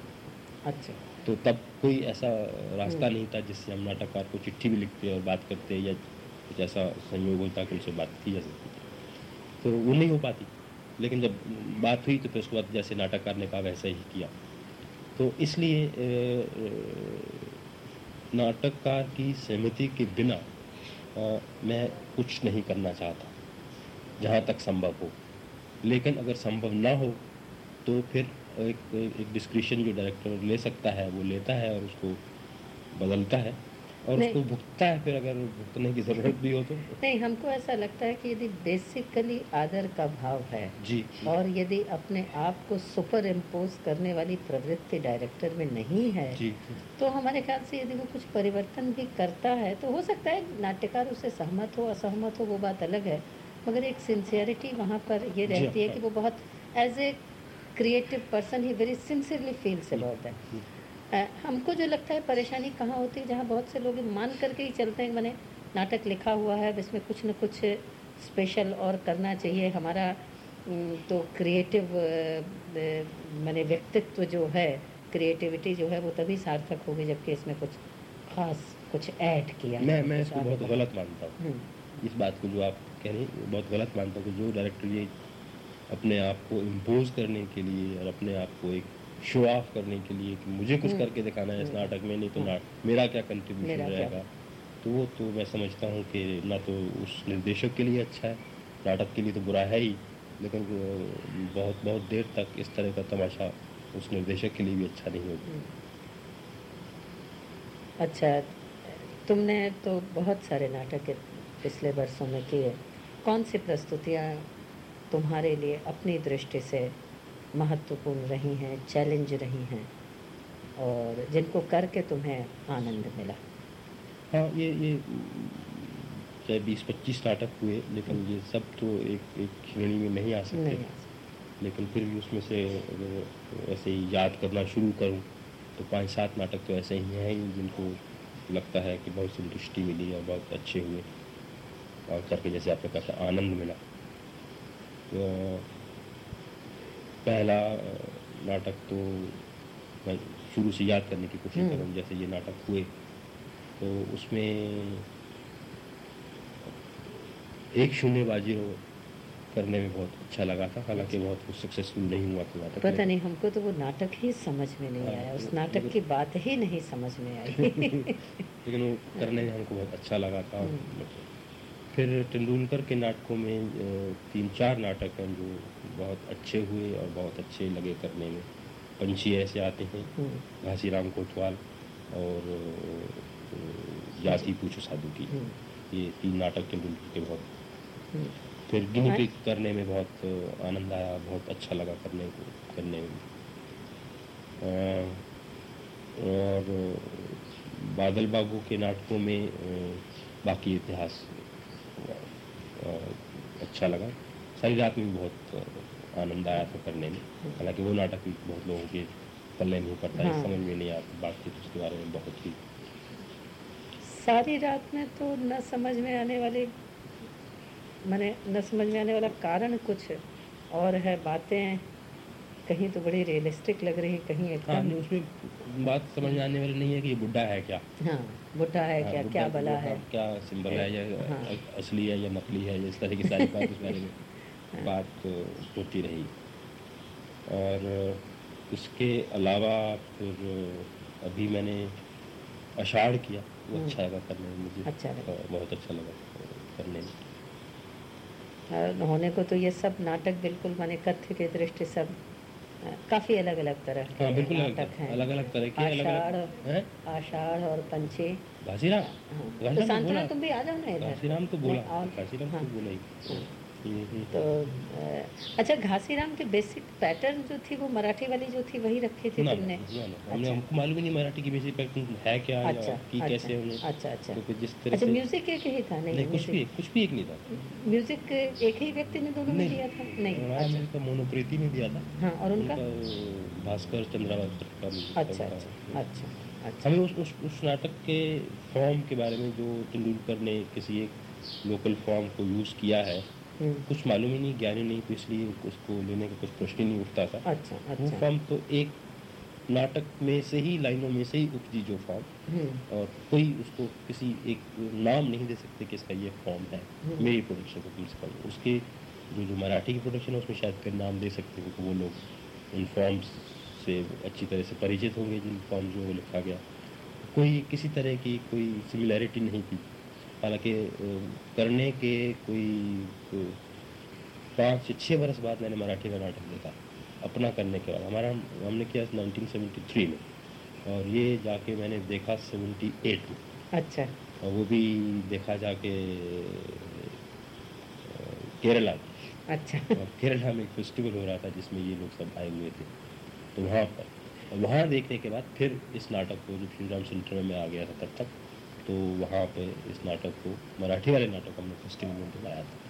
S1: अच्छा।
S2: तो तब कोई ऐसा रास्ता
S1: हम्म।
S2: नहीं था जिससे हम नाटककार को चिट्ठी भी लिखते और बात करते या कुछ ऐसा संयोग होता कि उनसे बात की जा सकती तो वो नहीं हो पाती। लेकिन जब बात हुई तो फिर उसके बाद जैसे नाटककार ने कहा वैसा ही किया। तो इसलिए नाटककार की सहमति के बिना अ, मैं कुछ नहीं करना चाहता जहाँ तक संभव हो। लेकिन अगर संभव ना हो तो फिर एक एक डिस्क्रिप्शन जो डायरेक्टर ले सकता है वो लेता है और उसको बदलता है और उसको भुगतता है फिर अगर भुगतने की ज़रूरत भी हो तो।
S1: नहीं हमको ऐसा लगता है कि यदि बेसिकली आदर का भाव है
S2: जी।
S1: और यदि अपने आप को सुपर इम्पोज करने वाली प्रवृत्ति डायरेक्टर में नहीं है
S2: जी
S1: तो हमारे ख्याल से यदि वो कुछ परिवर्तन भी करता है तो हो सकता है नाट्यकार उससे सहमत हो असहमत हो वो बात अलग है मगर एक सिंसियरिटी वहाँ पर ये रहती है
S2: हाँ।
S1: कि वो बहुत as a creative person he very sincerely feels about that
S2: जी।
S1: अ, हमको जो लगता है परेशानी कहाँ होती है जहाँ बहुत से लोग मान करके ही चलते हैं मैंने नाटक लिखा हुआ है अब इसमें कुछ न कुछ स्पेशल और करना चाहिए। हमारा तो क्रिएटिव मैंने व्यक्तित्व जो है क्रिएटिविटी जो है वो तभी सार्थक होगी जबकि इसमें कुछ खास कुछ ऐड किया
S2: मैं मैं इसको बहुत गलत मानता हूँ।
S1: हम्म,
S2: इस बात को जो आप कह रहे हैं बहुत गलत मानता हूँ जो डायरेक्टर ये अपने आप को इम्पोज करने के लिए और अपने आप को एक शो ऑफ़ करने के लिए कि मुझे कुछ
S1: हम्म।
S2: करके दिखाना है इस
S1: हम्म।
S2: नाटक में नहीं तो
S1: हाँ।
S2: ना मेरा क्या कंट्रीब्यूशन? रहेगा तो वो तो मैं समझता हूँ कि ना तो उस निर्देशक के लिए अच्छा है नाटक के लिए तो बुरा है ही लेकिन बहुत बहुत देर तक इस तरह का तमाशा उस निर्देशक के लिए भी अच्छा नहीं होगा
S1: हम्म। अच्छा तुमने तो बहुत सारे नाटक पिछले वर्षों में किए कौन सी प्रस्तुतियाँ तुम्हारे लिए अपनी दृष्टि से महत्वपूर्ण रही हैं चैलेंज रही हैं और जिनको करके तुम्हें आनंद मिला।
S2: हाँ ये ये चाहे बीस पच्चीस नाटक हुए लेकिन ये सब तो एक एक श्रेणी में नहीं आ सकते।
S1: नहीं आ सकता।
S2: लेकिन फिर भी उसमें से अगर ऐसे ही याद करना शुरू करूँ तो पाँच सात नाटक तो ऐसे ही हैं जिनको लगता है कि बहुत संतुष्टि मिली और बहुत अच्छे हुए और करके जैसे आपने कहा आनंद मिला। पहला नाटक तो मैं शुरू से याद करने की कोशिश
S1: हम्म।
S2: करूँ जैसे ये नाटक हुए तो उसमें एक शून्य बाजी हो करने में बहुत अच्छा लगा था हालाँकि बहुत कुछ सक्सेसफुल नहीं हुआ था नाटक
S1: पता नहीं हमको तो वो नाटक ही समझ में नहीं
S2: हाँ,
S1: आया उस नाटक की बात ही नहीं समझ में आई [laughs]
S2: लेकिन वो करने में हमको बहुत अच्छा लगा था
S1: हम्म।
S2: फिर तेंदुलकर के नाटकों में तीन चार नाटक हैं जो बहुत अच्छे हुए और बहुत अच्छे लगे करने में। पंछी ऐसे आते हैं
S1: हम्म,
S2: घासीराम कोतवाल और जाति पूछो साधु की।
S1: हम्म,
S2: ये तीन नाटक तेंदुलकर के बहुत।
S1: हम्म।
S2: फिर गिनी। पिग करने में बहुत आनंद आया बहुत अच्छा लगा करने को करने में। और बादल बाबू के नाटकों में बाकी इतिहास अच्छा लगा। सारी रात में भी बहुत आनंद आया था करने में। हालाँकि वो नाटक भी बहुत लोगों के पल्ले नहीं पड़ता है
S1: हाँ।
S2: समझ में नहीं आता बातचीत उसके बारे में बहुत ही
S1: सारी रात में तो न समझ में आने वाले मैंने न समझ में आने वाला कारण कुछ और है बातें कहीं तो बड़ी रियलिस्टिक लग रही कहीं
S2: हाँ
S1: एकदम
S2: नहीं, उसमें बात समझ में आने वाली नहीं है कि ये बुढ़ा है क्या
S1: हाँ बुढ़ा है
S2: हाँ,
S1: क्या क्या बला है
S2: क्या सिंबल है या
S1: हाँ।
S2: असली है या नकली है इस तरह की सारी बात उस बारे में
S1: हाँ।
S2: बात होती रही और इसके अलावा फिर अभी मैंने अषाढ़ किया वो। अच्छा लगा करने में मुझे
S1: अच्छा लगा।
S2: बहुत अच्छा लगा करने में
S1: होने को तो ये सब नाटक बिल्कुल माने कथ्य की दृष्टि सब काफ़ी अलग अलग तरह के
S2: हाँ बिल्कुल अलग
S1: हैं।
S2: अलग अलग तरह के अलग
S1: आषाढ़ आषाढ़ और पंचे।
S2: घासीराम
S1: हाँ, तो
S2: तो
S1: तुम भी आ जाओ ना
S2: घासीराम तो बोला। घासीराम
S1: हाँ,
S2: तो बोला ही।
S1: हाँ। तो अच्छा घासीराम की बेसिक पैटर्न जो थी वो मराठी वाली जो थी वही रखी थी तुमने?
S2: ना, हमने
S1: अच्छा।
S2: हमको मालूम ही नहीं मराठी की बेसिक पैटर्न है क्या
S1: अच्छा
S2: की
S1: अच्छा,
S2: कैसे उन्हें
S1: अच्छा अच्छा
S2: तो फिर जिस तरह
S1: अच्छा म्यूज़िक एक ही था नहीं
S2: नहीं कुछ भी कुछ भी एक नहीं था।
S1: म्यूज़िक एक ही व्यक्ति ने दोनों में। दिया था? नहीं अच्छा।
S2: म्यूज़िक मोनोप्रीति ने दिया था।
S1: हाँ और उनका?
S2: भास्कर चंद्रावत का
S1: अच्छा अच्छा अच्छा अच्छा।
S2: हमें उस उस उस नाटक के फॉर्म के बारे में जो तेंदुलकर ने किसी एक लोकल फॉर्म को यूज़ किया है कुछ मालूम ही नहीं ज्ञान ही नहीं तो इसलिए उसको लेने का कुछ प्रश्न ही नहीं उठता था।
S1: अच्छा
S2: वो
S1: अच्छा
S2: फॉर्म तो एक नाटक में से ही लाइनों में से ही उपजी जो फॉर्म।
S1: हम्म,
S2: और कोई उसको किसी एक नाम नहीं दे सकते कि इसका ये फॉर्म है।
S1: हम्म।
S2: मेरी प्रोडक्शन को प्रिंसिपल उसके जो जो मराठी की प्रोडक्शन है उसमें शायद फिर नाम दे सकते हैं क्योंकि वो लोग उन फॉर्म्स से अच्छी तरह से परिचित होंगे जिन फॉर्म जो लिखा गया। कोई किसी तरह की कोई सिमिलैरिटी नहीं थी। हालाँकि करने के कोई पाँच से छः बरस बाद मैंने मराठी का नाटक देखा अपना करने के बाद। हमारा हमने किया 1973 में और ये जाके मैंने देखा 78 में।
S1: अच्छा।
S2: और वो भी देखा जाके केरला
S1: अच्छा।
S2: और केरला में एक फेस्टिवल हो रहा था जिसमें ये लोग सब आए हुए थे तो वहाँ पर। और वहाँ देखने के बाद फिर इस नाटक को जो श्री राम सेंटर में आ गया था तब तक तो वहाँ पे इस नाटक को मराठी वाले नाटक हमने फेस्टिवल में बुलाया था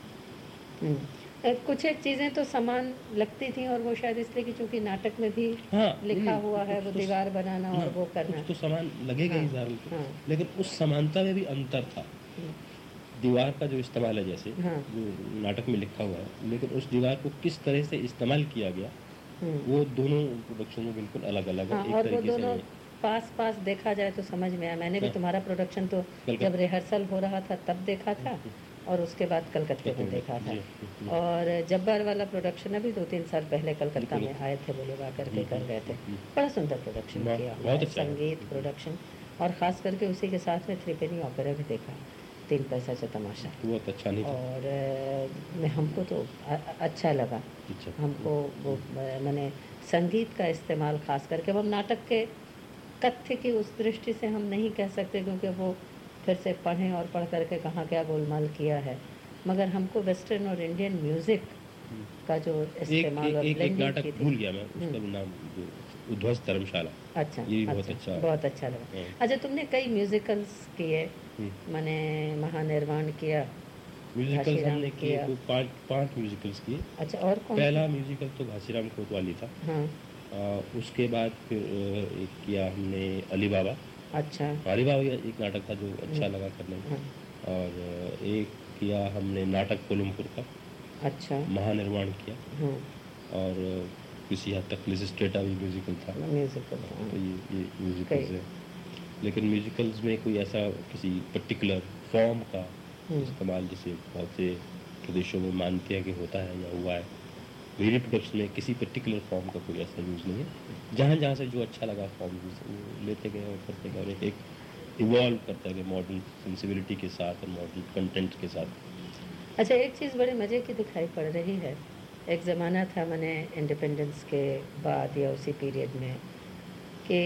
S1: हम्म, कुछ एक चीज़ें तो समान लगती थी और वो शायद इसलिए कि चूँकि नाटक में भी
S2: हाँ
S1: लिखा हुआ है वो
S2: तो-
S1: दीवार बनाना और
S2: हाँ,
S1: वो करना
S2: तो सामान लगेगा ही
S1: हाँ,
S2: ज़रूर
S1: हाँ।
S2: लेकिन उस समानता में भी अंतर था
S1: हम्म,
S2: दीवार का जो इस्तेमाल है जैसे
S1: हाँ।
S2: जो नाटक में लिखा हुआ है लेकिन उस दीवार को किस तरह से इस्तेमाल किया गया
S1: हम्म।
S2: वो दोनों प्रोडक्शन में बिल्कुल अलग अलग
S1: हाँ
S2: है एक तरीके से।
S1: पास पास देखा जाए तो समझ में आया। मैंने भी
S2: हाँ।
S1: तुम्हारा प्रोडक्शन तो जब रिहर्सल हो रहा था तब देखा था और उसके बाद कलकत्ते में देखा था। और जब्बार वाला प्रोडक्शन अभी दो तीन साल पहले कलकत्ता में आए थे वो लोग आकर के कर रहे थे। बड़ा सुंदर प्रोडक्शन किया
S2: अच्छा।
S1: संगीत प्रोडक्शन और ख़ास करके उसी के साथ में त्रिपेनी ऑपेरा भी देखा। तीन पैसा चा तमाशा।
S2: बहुत अच्छा नहीं
S1: और मैं हमको तो अच्छा लगा।
S2: अच्छा।
S1: हमको वो मैंने संगीत का इस्तेमाल खास करके हम नाटक के तथ्य की उस दृष्टि से हम नहीं कह सकते क्योंकि वो फिर से पढ़ें और पढ़ करके कहाँ क्या गोलमाल किया है। मगर हमको वेस्टर्न और इंडियन म्यूज़िक का जो इस्तेमाल
S2: एक
S1: और
S2: एक, एक नाटक भूल गया मैं उसका नाम उध्वस्त धर्मशाला।
S1: अच्छा
S2: ये भी बहुत अच्छा
S1: बहुत अच्छा लगा।
S2: हाँ।
S1: अच्छा तुमने कई म्यूजिकल्स किए
S2: हम्म।
S1: मैंने महानिर्माण किया
S2: म्यूजिकल्स हमने किए। पाँच पाँच म्यूजिकल्स किए।
S1: अच्छा और कौन
S2: पहला म्यूजिकल तो घासीराम कोतवाली था।
S1: हाँ।
S2: उसके बाद फिर एक किया हमने अली बाबा
S1: अच्छा।
S2: अली बाबा एक नाटक था जो अच्छा
S1: हम्म।
S2: लगा करने में।
S1: हाँ।
S2: और एक किया हमने नाटक कोलमपुर का।
S1: अच्छा।
S2: महानिर्माण किया।
S1: हाँ।
S2: और किसी हद तक लिजिस्ट्रेटा भी म्यूजिकल था।
S1: म्यूजिकल
S2: तो
S1: हाँ।
S2: ये ये म्यूजिकल्स है लेकिन म्यूजिकल्स में कोई ऐसा किसी पर्टिकुलर फॉर्म का
S1: हम्म।
S2: इस्तेमाल जैसे बहुत से प्रदेशों में मानते हैं कि होता है या हुआ है मेरी प्रोडक्शन में किसी पर्टिकुलर फॉर्म का कोई ऐसा यूज़ नहीं है। जहाँ जहाँ से जो अच्छा लगा फॉर्म यूज़ लेते गए और करते गए और एक, इवॉल्व करते गए मॉडर्न सेंसिबिलिटी के साथ और मॉडर्न कंटेंट के साथ।
S1: अच्छा एक चीज़ बड़े मज़े की दिखाई पड़ रही है। एक ज़माना था मैंने इंडिपेंडेंस के बाद या उसी पीरियड में कि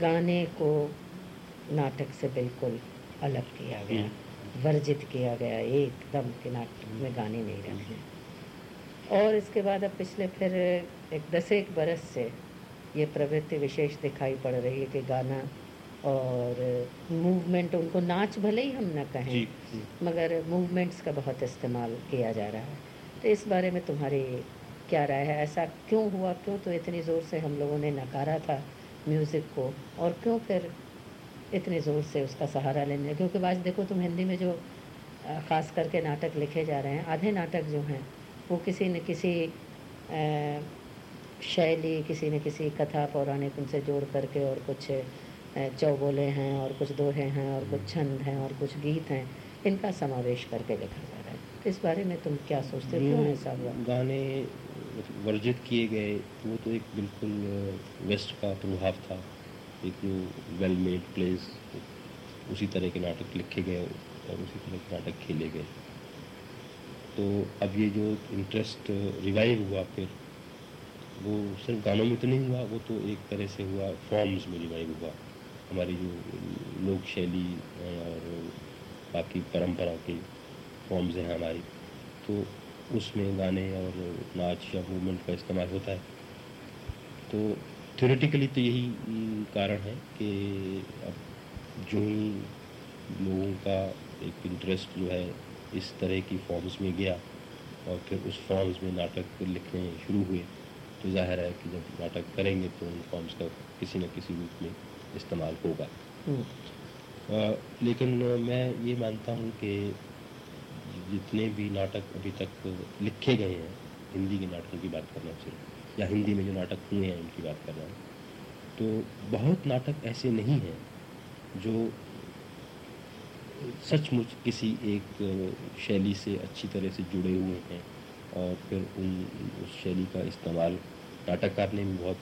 S1: गाने को नाटक से बिल्कुल अलग किया गया वर्जित किया गया एकदम कि नाटक में गाने नहीं रखने और इसके बाद अब पिछले फिर एक दस एक बरस से ये प्रवृत्ति विशेष दिखाई पड़ रही है कि गाना और मूवमेंट उनको नाच भले ही हम ना कहें
S2: जी जी।
S1: मगर मूवमेंट्स का बहुत इस्तेमाल किया जा रहा है। तो इस बारे में तुम्हारी क्या राय है? ऐसा क्यों हुआ? क्यों तो इतनी ज़ोर से हम लोगों ने नकारा था म्यूज़िक को? और क्यों फिर इतने ज़ोर से उसका सहारा लेने क्योंकि आज देखो तुम हिंदी में जो ख़ास करके नाटक लिखे जा रहे हैं आधे नाटक जो हैं वो किसी न किसी शैली किसी न किसी कथा पौराणिक उनसे जोड़ करके और कुछ चौबोले हैं और कुछ दोहे हैं और कुछ छंद हैं और कुछ गीत हैं इनका समावेश करके लिखा जा रहा है। तो इस बारे में तुम क्या सोचते हो? क्यों ऐसा हुआ?
S2: गाने वर्जित किए गए वो तो एक बिल्कुल वेस्ट का प्रभाव था। एक वेल मेड प्लेस उसी तरह के नाटक लिखे गए और उसी तरह के नाटक खेले गए। तो अब ये जो इंटरेस्ट रिवाइव हुआ फिर, वो सिर्फ़ गानों में तो नहीं हुआ, वो तो एक तरह से हुआ फॉर्म्स में रिवाइव हुआ। हमारी जो लोक शैली और बाकी परंपरा के फॉर्म्स हैं हमारी तो उसमें गाने और नाच या मूवमेंट का इस्तेमाल होता है। तो थ्योरेटिकली तो यही कारण है कि अब जो ही लोगों का एक इंटरेस्ट जो है इस तरह की फॉर्म्स में गया और फिर उस फॉर्म्स में नाटक लिखने शुरू हुए। तो ज़ाहिर है कि जब नाटक करेंगे तो उन फॉर्म्स का किसी न किसी रूप में इस्तेमाल होगा।
S1: हम्म,
S2: अ, लेकिन मैं ये मानता हूँ कि जितने भी नाटक अभी तक लिखे गए हैं हिंदी के नाटकों की बात करना चाहिए या हिंदी में जो नाटक हुए हैं उनकी बात कर रहा हूँ तो बहुत नाटक ऐसे नहीं हैं जो सचमुच किसी एक शैली से अच्छी तरह से जुड़े हुए हैं और फिर उन उस शैली का इस्तेमाल नाटककार ने भी बहुत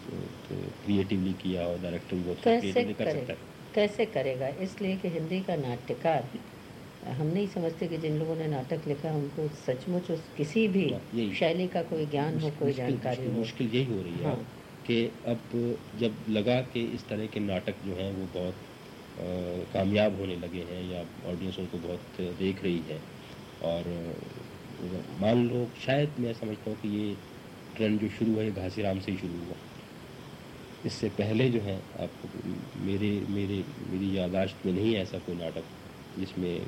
S2: क्रिएटिवली किया और डायरेक्टर भी बहुत क्रिएटिवली कर सकता है।
S1: कैसे करेगा? इसलिए कि हिंदी का नाट्यकार हम नहीं समझते कि जिन लोगों ने नाटक लिखा उनको सचमुच उस किसी भी हाँ, शैली का कोई ज्ञान हो कोई जानकारी हो।
S2: मुश्किल यही हो रही है हाँ। कि अब जब लगा कि इस तरह के नाटक जो हैं वो बहुत कामयाब होने लगे हैं या ऑडियंस उनको बहुत देख रही है। और, मान लो, शायद मैं समझता हूँ कि ये ट्रेंड जो शुरू है घासीराम से ही शुरू हुआ। इससे पहले जो है, आप मेरे मेरे, मेरी यादाश्त में नहीं ऐसा कोई नाटक जिसमें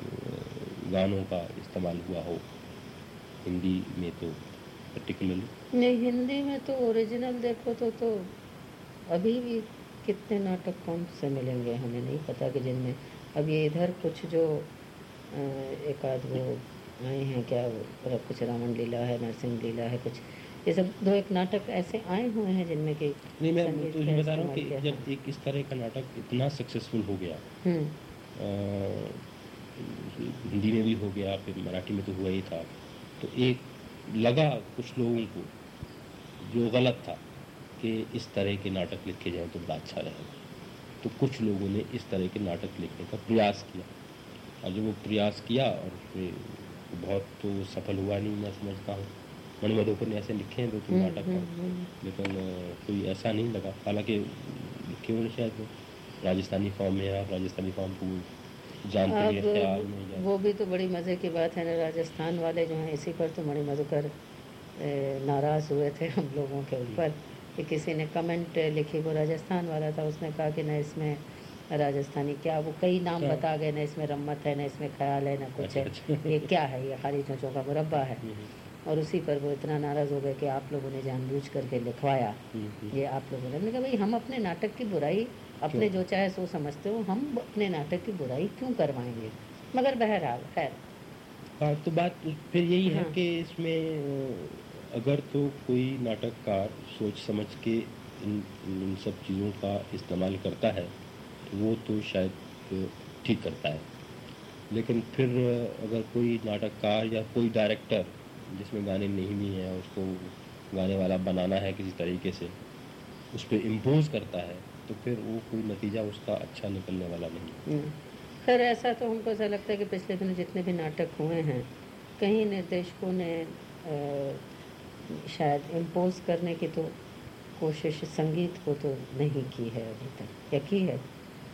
S2: गानों का इस्तेमाल हुआ हो। हिंदी में तो पर्टिकुलरली
S1: नहीं, हिंदी में तो ओरिजिनल देखो तो तो अभी भी कितने नाटक कौन से मिलेंगे हमें नहीं पता कि जिनमें अब ये इधर कुछ जो एक आध वो आए हैं क्या वो कुछ रावण लीला है नरसिंह लीला है कुछ ये सब दो एक नाटक ऐसे आए हुए हैं जिनमें कि
S2: नहीं मैं तो ये बता रहा हूँ कि जब एक इस तरह का नाटक इतना सक्सेसफुल हो गया हम्म। हिंदी में भी हो गया फिर मराठी में तो हुआ ही था तो एक लगा कुछ लोगों को जो गलत था कि इस तरह के नाटक लिखे जाएँ तो बड़ा अच्छा रहेगा। तो कुछ लोगों ने इस तरह के नाटक लिखने का प्रयास किया। और जब वो प्रयास किया और उसमें बहुत तो सफल हुआ नहीं मैं समझता हूँ। मणि मणिमधोकर ने ऐसे लिखे हैं दो तीन हम्म, नाटक हम्म, हम्म। लेकिन कोई ऐसा नहीं लगा। हालाँकि लिखे हुए शायद राजस्थानी फॉर्म में आप राजस्थानी फॉर्म को जानते हैं
S1: वो भी तो बड़ी मज़े की बात है ना राजस्थान वाले जो हैं इसी पर तो मणि मणिमधुकर नाराज़ हुए थे हम लोगों के ऊपर। कि किसी ने कमेंट लिखी वो राजस्थान वाला था उसने कहा कि न इसमें राजस्थानी क्या वो कई नाम हाँ। बता गए ना इसमें रम्मत है ना इसमें ख्याल है ना कुछ है अच्छा, अच्छा। ये क्या है ये खाली चोचों का मुरबा है हम्म, हम्म। और उसी पर वो इतना नाराज़ हो गए कि आप लोगों ने जानबूझ करके लिखवाया हम्म, ये आप लोगों ने मैंने कहा भाई हम अपने नाटक की बुराई अपने जो चाहे सो समझते हो हम अपने नाटक की बुराई क्यों करवाएँगे मगर बहरहाल खैर
S2: हाँ तो बात फिर यही है हाँ। कि इसमें अगर तो कोई नाटककार सोच समझ के इन इन सब चीज़ों का इस्तेमाल करता है तो वो तो शायद ठीक करता है लेकिन फिर अगर कोई नाटककार या कोई डायरेक्टर जिसमें गाने नहीं भी हैं, उसको गाने वाला बनाना है किसी तरीके से, उस पर इम्पोज करता है तो फिर वो कोई नतीजा उसका अच्छा निकलने वाला नहीं
S1: हम्म। खैर, ऐसा तो हमको ऐसा लगता है कि पिछले दिनों जितने भी नाटक हुए हैं, कहीं निर्देशकों ने शायद इम्पोज करने की तो कोशिश संगीत को तो नहीं की है अभी तक। या की है?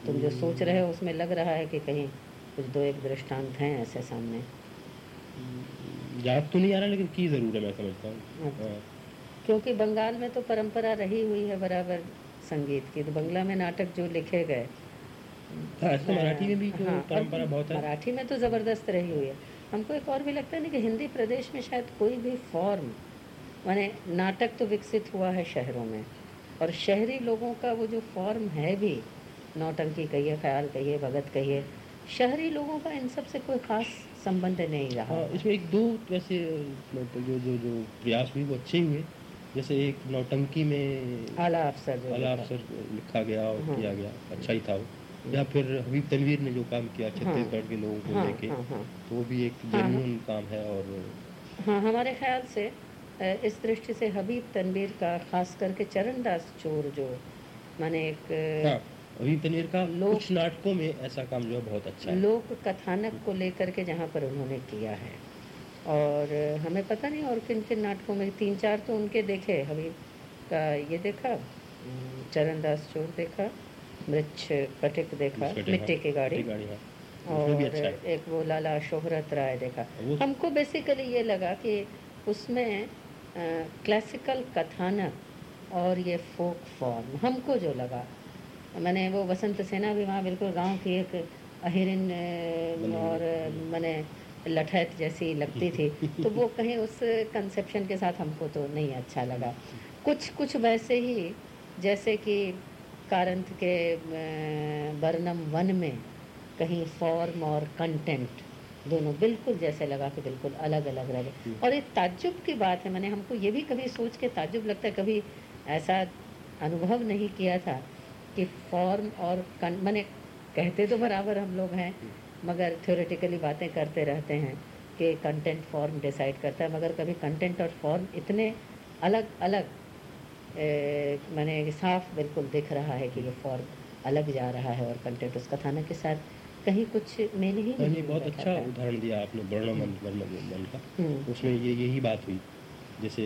S1: तुम जो सोच रहे हो उसमें लग रहा है कि कहीं कुछ दो एक दृष्टांत हैं ऐसे सामने।
S2: याद तो नहीं आ रहा लेकिन की ज़रूर है मैं समझता हूँ। अच्छा। हाँ।
S1: क्योंकि बंगाल में तो परंपरा रही हुई है बराबर संगीत की तो बंगला में नाटक जो लिखे गए।
S2: हाँ, तो मराठी में भी जो हाँ, परंपरा बहुत है।
S1: मराठी में तो ज़बरदस्त रही हुई है। हमको एक और भी लगता है ना कि हिंदी प्रदेश में शायद कोई भी फॉर्म माने नाटक तो विकसित हुआ है शहरों में और शहरी लोगों का वो जो फॉर्म है भी नौटंकी कहिए ख्याल कहिए भगत कहिए शहरी लोगों का इन सबसे कोई खास संबंध नहीं रहा
S2: हाँ, इसमें एक दो वैसे जो जो जो प्रयास हुए वो अच्छे हुए। जैसे एक नौटंकी में
S1: आला अफसर
S2: आला अफसर लिखा गया और हाँ, किया गया अच्छा ही था वो। या फिर हबीब तनवीर ने जो काम किया हाँ। छत्तीसगढ़ हाँ, के लोगों को हाँ, लेके तो वो भी एक जेन्यून काम है और
S1: हाँ हमारे ख्याल से इस दृष्टि से हबीब तनवीर का खास करके चरणदास चोर जो माने एक
S2: हाँ, हबीब तनवीर का कुछ नाटकों में ऐसा काम जो है बहुत अच्छा है।
S1: लोक कथानक को लेकर के जहाँ पर उन्होंने किया है। और हमें पता नहीं और किन किन नाटकों में तीन चार तो उनके देखे हबीब का ये देखा चरणदास चोर देखा मृक्ष कटिक देखा मिट्टी की गाड़ी, हाँ। और अच्छा एक वो लाला शोहरत राय देखा। हमको बेसिकली ये लगा कि उसमें क्लासिकल कथानक और ये फोक फॉर्म हमको जो लगा। मैंने वो वसंत सेना भी वहाँ बिल्कुल गाँव की एक अहिरिन और मैंने लठैत जैसी लगती थी। [laughs] तो वो कहीं उस कंसेप्शन के साथ हमको तो नहीं अच्छा लगा। कुछ कुछ वैसे ही जैसे कि कारंथ के बर्नम वन में कहीं फॉर्म और कंटेंट दोनों बिल्कुल जैसे लगा कि बिल्कुल अलग अलग रह।
S2: गए
S1: और एक ताज्जुब की बात है मैंने हमको ये भी कभी सोच के ताज्जुब लगता है कभी ऐसा अनुभव नहीं किया था कि फॉर्म और कन मैंने कहते तो बराबर हम लोग हैं मगर थ्योरेटिकली बातें करते रहते हैं कि कंटेंट फॉर्म डिसाइड करता है मगर कभी कंटेंट और फॉर्म इतने अलग अलग मैंने साफ़ बिल्कुल दिख रहा है कि ये फॉर्म अलग जा रहा है और कंटेंट उस कथानक के साथ कहीं कुछ मैं ही नहीं,
S2: नहीं बहुत अच्छा उदाहरण दिया आपने वर्णमन वर्णमन का
S1: हम्म,
S2: उसमें ये यही बात हुई। जैसे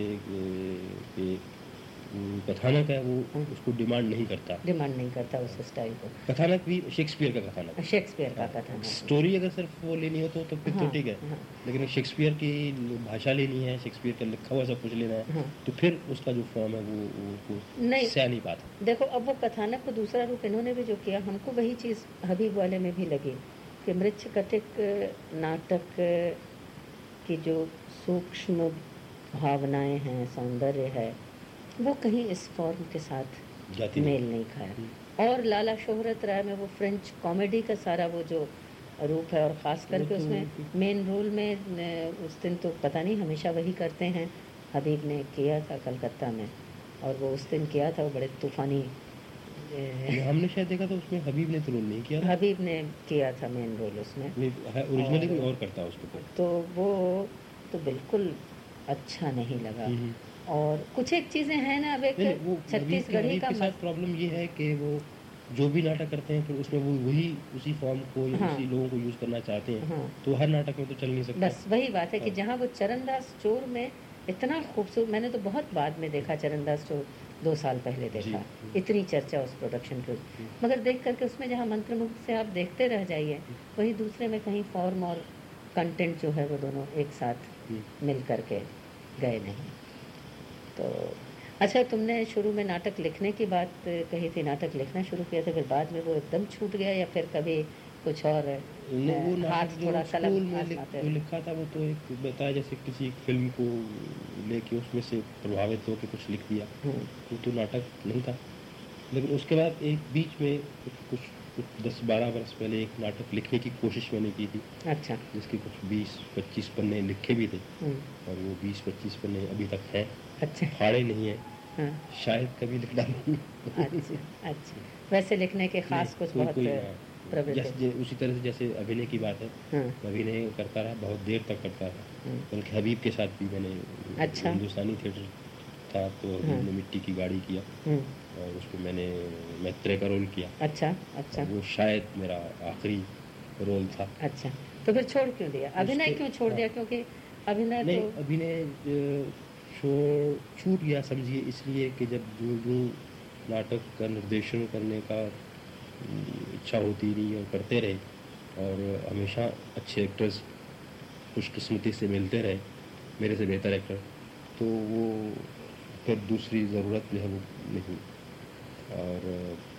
S2: कथानक है वो। उसको डिमांड नहीं करता
S1: डिमांड नहीं करता उस स्टाइल को
S2: कथानक भी शेक्सपियर का कथानक
S1: शेक्सपियर का कथानक
S2: स्टोरी अगर सिर्फ़ वो लेनी हो तो तो फिर तो
S1: हाँ,
S2: ठीक है
S1: हाँ।
S2: लेकिन शेक्सपियर की भाषा लेनी है शेक्सपियर का लिखा हुआ सब कुछ लेना है
S1: हाँ।
S2: तो फिर उसका जो फॉर्म है वो वो, वो
S1: नहीं।
S2: सह नहीं पाता
S1: देखो अब वो कथानक को दूसरा रूप इन्होंने भी जो किया हमको वही चीज़ हबीब वाले में भी लगी कि मृक्ष कटिक नाटक की जो सूक्ष्म भावनाएँ हैं सौंदर्य है वो कहीं इस फॉर्म के साथ
S2: जाती
S1: मेल
S2: नहीं
S1: खाया। और लाला शोहरत राय में वो फ्रेंच कॉमेडी का सारा वो जो रूप है और ख़ास करके
S2: तो-
S1: उसमें मेन रोल में उस दिन तो पता नहीं हमेशा वही करते हैं। हबीब ने किया था कलकत्ता में और वो उस दिन किया था वो बड़े तूफानी
S2: हमने शायद देखा था उसमें हबीब ने तो रोल नहीं किया था।
S1: हबीब ने किया था मेन रोल उसमें।
S2: ओरिजिनली कोई और करता उसको तो
S1: वो तो बिल्कुल अच्छा नहीं लगा।
S2: हम्म।
S1: और कुछ एक चीज़ें हैं ना अब एक छत्तीसगढ़ी का मस-
S2: प्रॉब्लम ये है कि वो जो भी नाटक करते हैं फिर उसमें वो वही उसी फॉर्म को या
S1: हाँ।
S2: उसी लोगों को यूज़ करना चाहते हैं
S1: हाँ।
S2: तो हर नाटक में तो चल नहीं सकता
S1: बस वही बात है कि
S2: हाँ।
S1: जहाँ वो चरणदास चोर में इतना खूबसूरत मैंने तो बहुत बाद में देखा चरणदास चोर दो साल पहले देखा इतनी चर्चा उस प्रोडक्शन की मगर देख करके उसमें जहाँ मंत्रमुग्ध से आप देखते रह जाइए वही दूसरे में कहीं फॉर्म और कंटेंट जो है वो दोनों एक साथ। मिल करके गए नहीं तो अच्छा तुमने शुरू में नाटक लिखने की बात कही थी नाटक लिखना शुरू किया था फिर बाद में वो एकदम छूट गया या फिर कभी कुछ और
S2: वो
S1: हाथ थोड़ा
S2: में लिख, था वो तो एक बताया जैसे किसी एक फ़िल्म को लेके उसमें से प्रभावित होकर कुछ लिख दिया।
S1: हम्म,
S2: वो तो नाटक नहीं था। लेकिन उसके बाद एक बीच में कुछ कुछ कुछ दस बारह वर्ष पहले एक नाटक लिखने की कोशिश मैंने की थी।
S1: अच्छा।
S2: जिसके कुछ बीस पच्चीस पन्ने लिखे भी थे।
S1: हम्म,
S2: और वो बीस पच्चीस पन्ने अभी तक हैं।
S1: अच्छा।
S2: फाड़े नहीं है।
S1: हाँ।
S2: शायद कभी लिखना नहीं
S1: अच्छा अच्छा। वैसे लिखने के खास कुछ
S2: कोई-
S1: बहुत
S2: कोई, हाँ, जैसे उसी तरह से जैसे अभिनय की बात है।
S1: हाँ।
S2: अभिनय करता रहा बहुत देर तक करता रहा।
S1: हम्म,
S2: बल्कि हबीब के साथ भी मैंने
S1: अच्छा।
S2: हिंदुस्तानी थिएटर था तो
S1: हाँ।
S2: मिट्टी की गाड़ी किया।
S1: हम्म,
S2: और उसको मैंने मैत्रे का रोल किया।
S1: अच्छा अच्छा।
S2: वो शायद मेरा आखिरी रोल था।
S1: अच्छा तो फिर छोड़ क्यों दिया? अभिनय क्यों छोड़ दिया?
S2: हाँ।
S1: क्योंकि अभिनय तो
S2: अभिनय छोड़ छूट गया समझिए इसलिए कि जब जो जो नाटक का निर्देशन करने का इच्छा होती रही और करते रहे और हमेशा अच्छे एक्टर्स खुशकिस्मती से मिलते रहे मेरे से बेहतर एक्टर तो वो फिर दूसरी ज़रूरत जो है वो नहीं और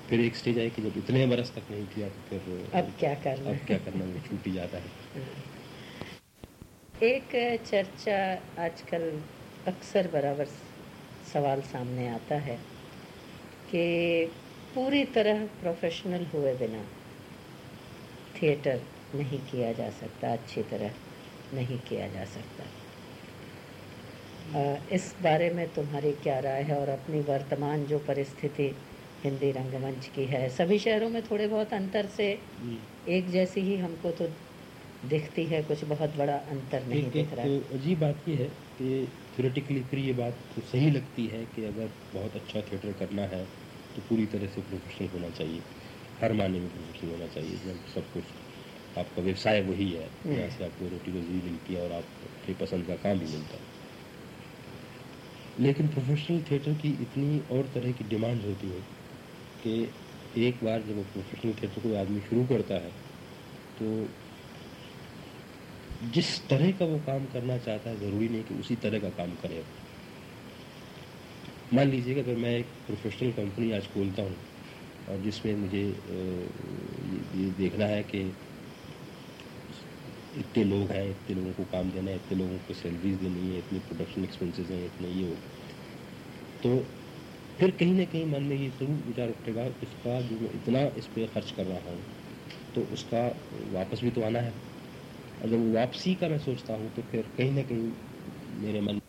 S2: फिर एक स्टेज आई कि जब इतने बरस तक नहीं किया तो फिर
S1: अब क्या करना
S2: अब क्या करना वो छूट ही जाता है।
S1: एक चर्चा आजकल अक्सर बराबर सवाल सामने आता है कि पूरी तरह प्रोफेशनल हुए बिना थिएटर नहीं किया जा सकता अच्छी तरह नहीं किया जा सकता। इस बारे में तुम्हारी क्या राय है और अपनी वर्तमान जो परिस्थिति हिंदी रंगमंच की है। सभी शहरों में थोड़े बहुत अंतर से एक जैसी ही हमको तो दिखती है कुछ बहुत बड़ा अंतर नहीं
S2: एक,
S1: दिख रहा है।
S2: तो अजीब बात यह है कि थ्योरेटिकली फिर ये बात तो सही लगती है कि अगर बहुत अच्छा थिएटर करना है तो पूरी तरह से प्रोफेशनल होना चाहिए। हर मायने में प्रोफेशनल होना चाहिए जब सब कुछ आपका व्यवसाय वही है
S1: हम्म।
S2: जहाँ से आपको रोटी रोजी मिलती है और आपके पसंद का काम भी मिलता है। लेकिन प्रोफेशनल थिएटर की इतनी और तरह की डिमांड होती है कि एक बार जब वो प्रोफेशनल थिएटर कोई आदमी शुरू करता है तो जिस तरह का वो काम करना चाहता है, ज़रूरी नहीं कि उसी तरह का काम करे। मान लीजिए कि अगर मैं एक प्रोफेशनल कंपनी आज खोलता हूँ, और जिसमें मुझे ये देखना है कि इतने लोग हैं, इतने लोगों को काम देना है, इतने लोगों को सैलरीज देनी है, इतने प्रोडक्शन एक्सपेंसेस हैं, इतने ये हो तो फिर कहीं ना कहीं मन में ये ज़रूर विचार उठेगा, इसका जो मैं इतना इस पर खर्च कर रहा हूँ तो उसका वापस भी तो आना है। और जब वापसी का मैं सोचता हूँ तो फिर कहीं ना कहीं मेरे मन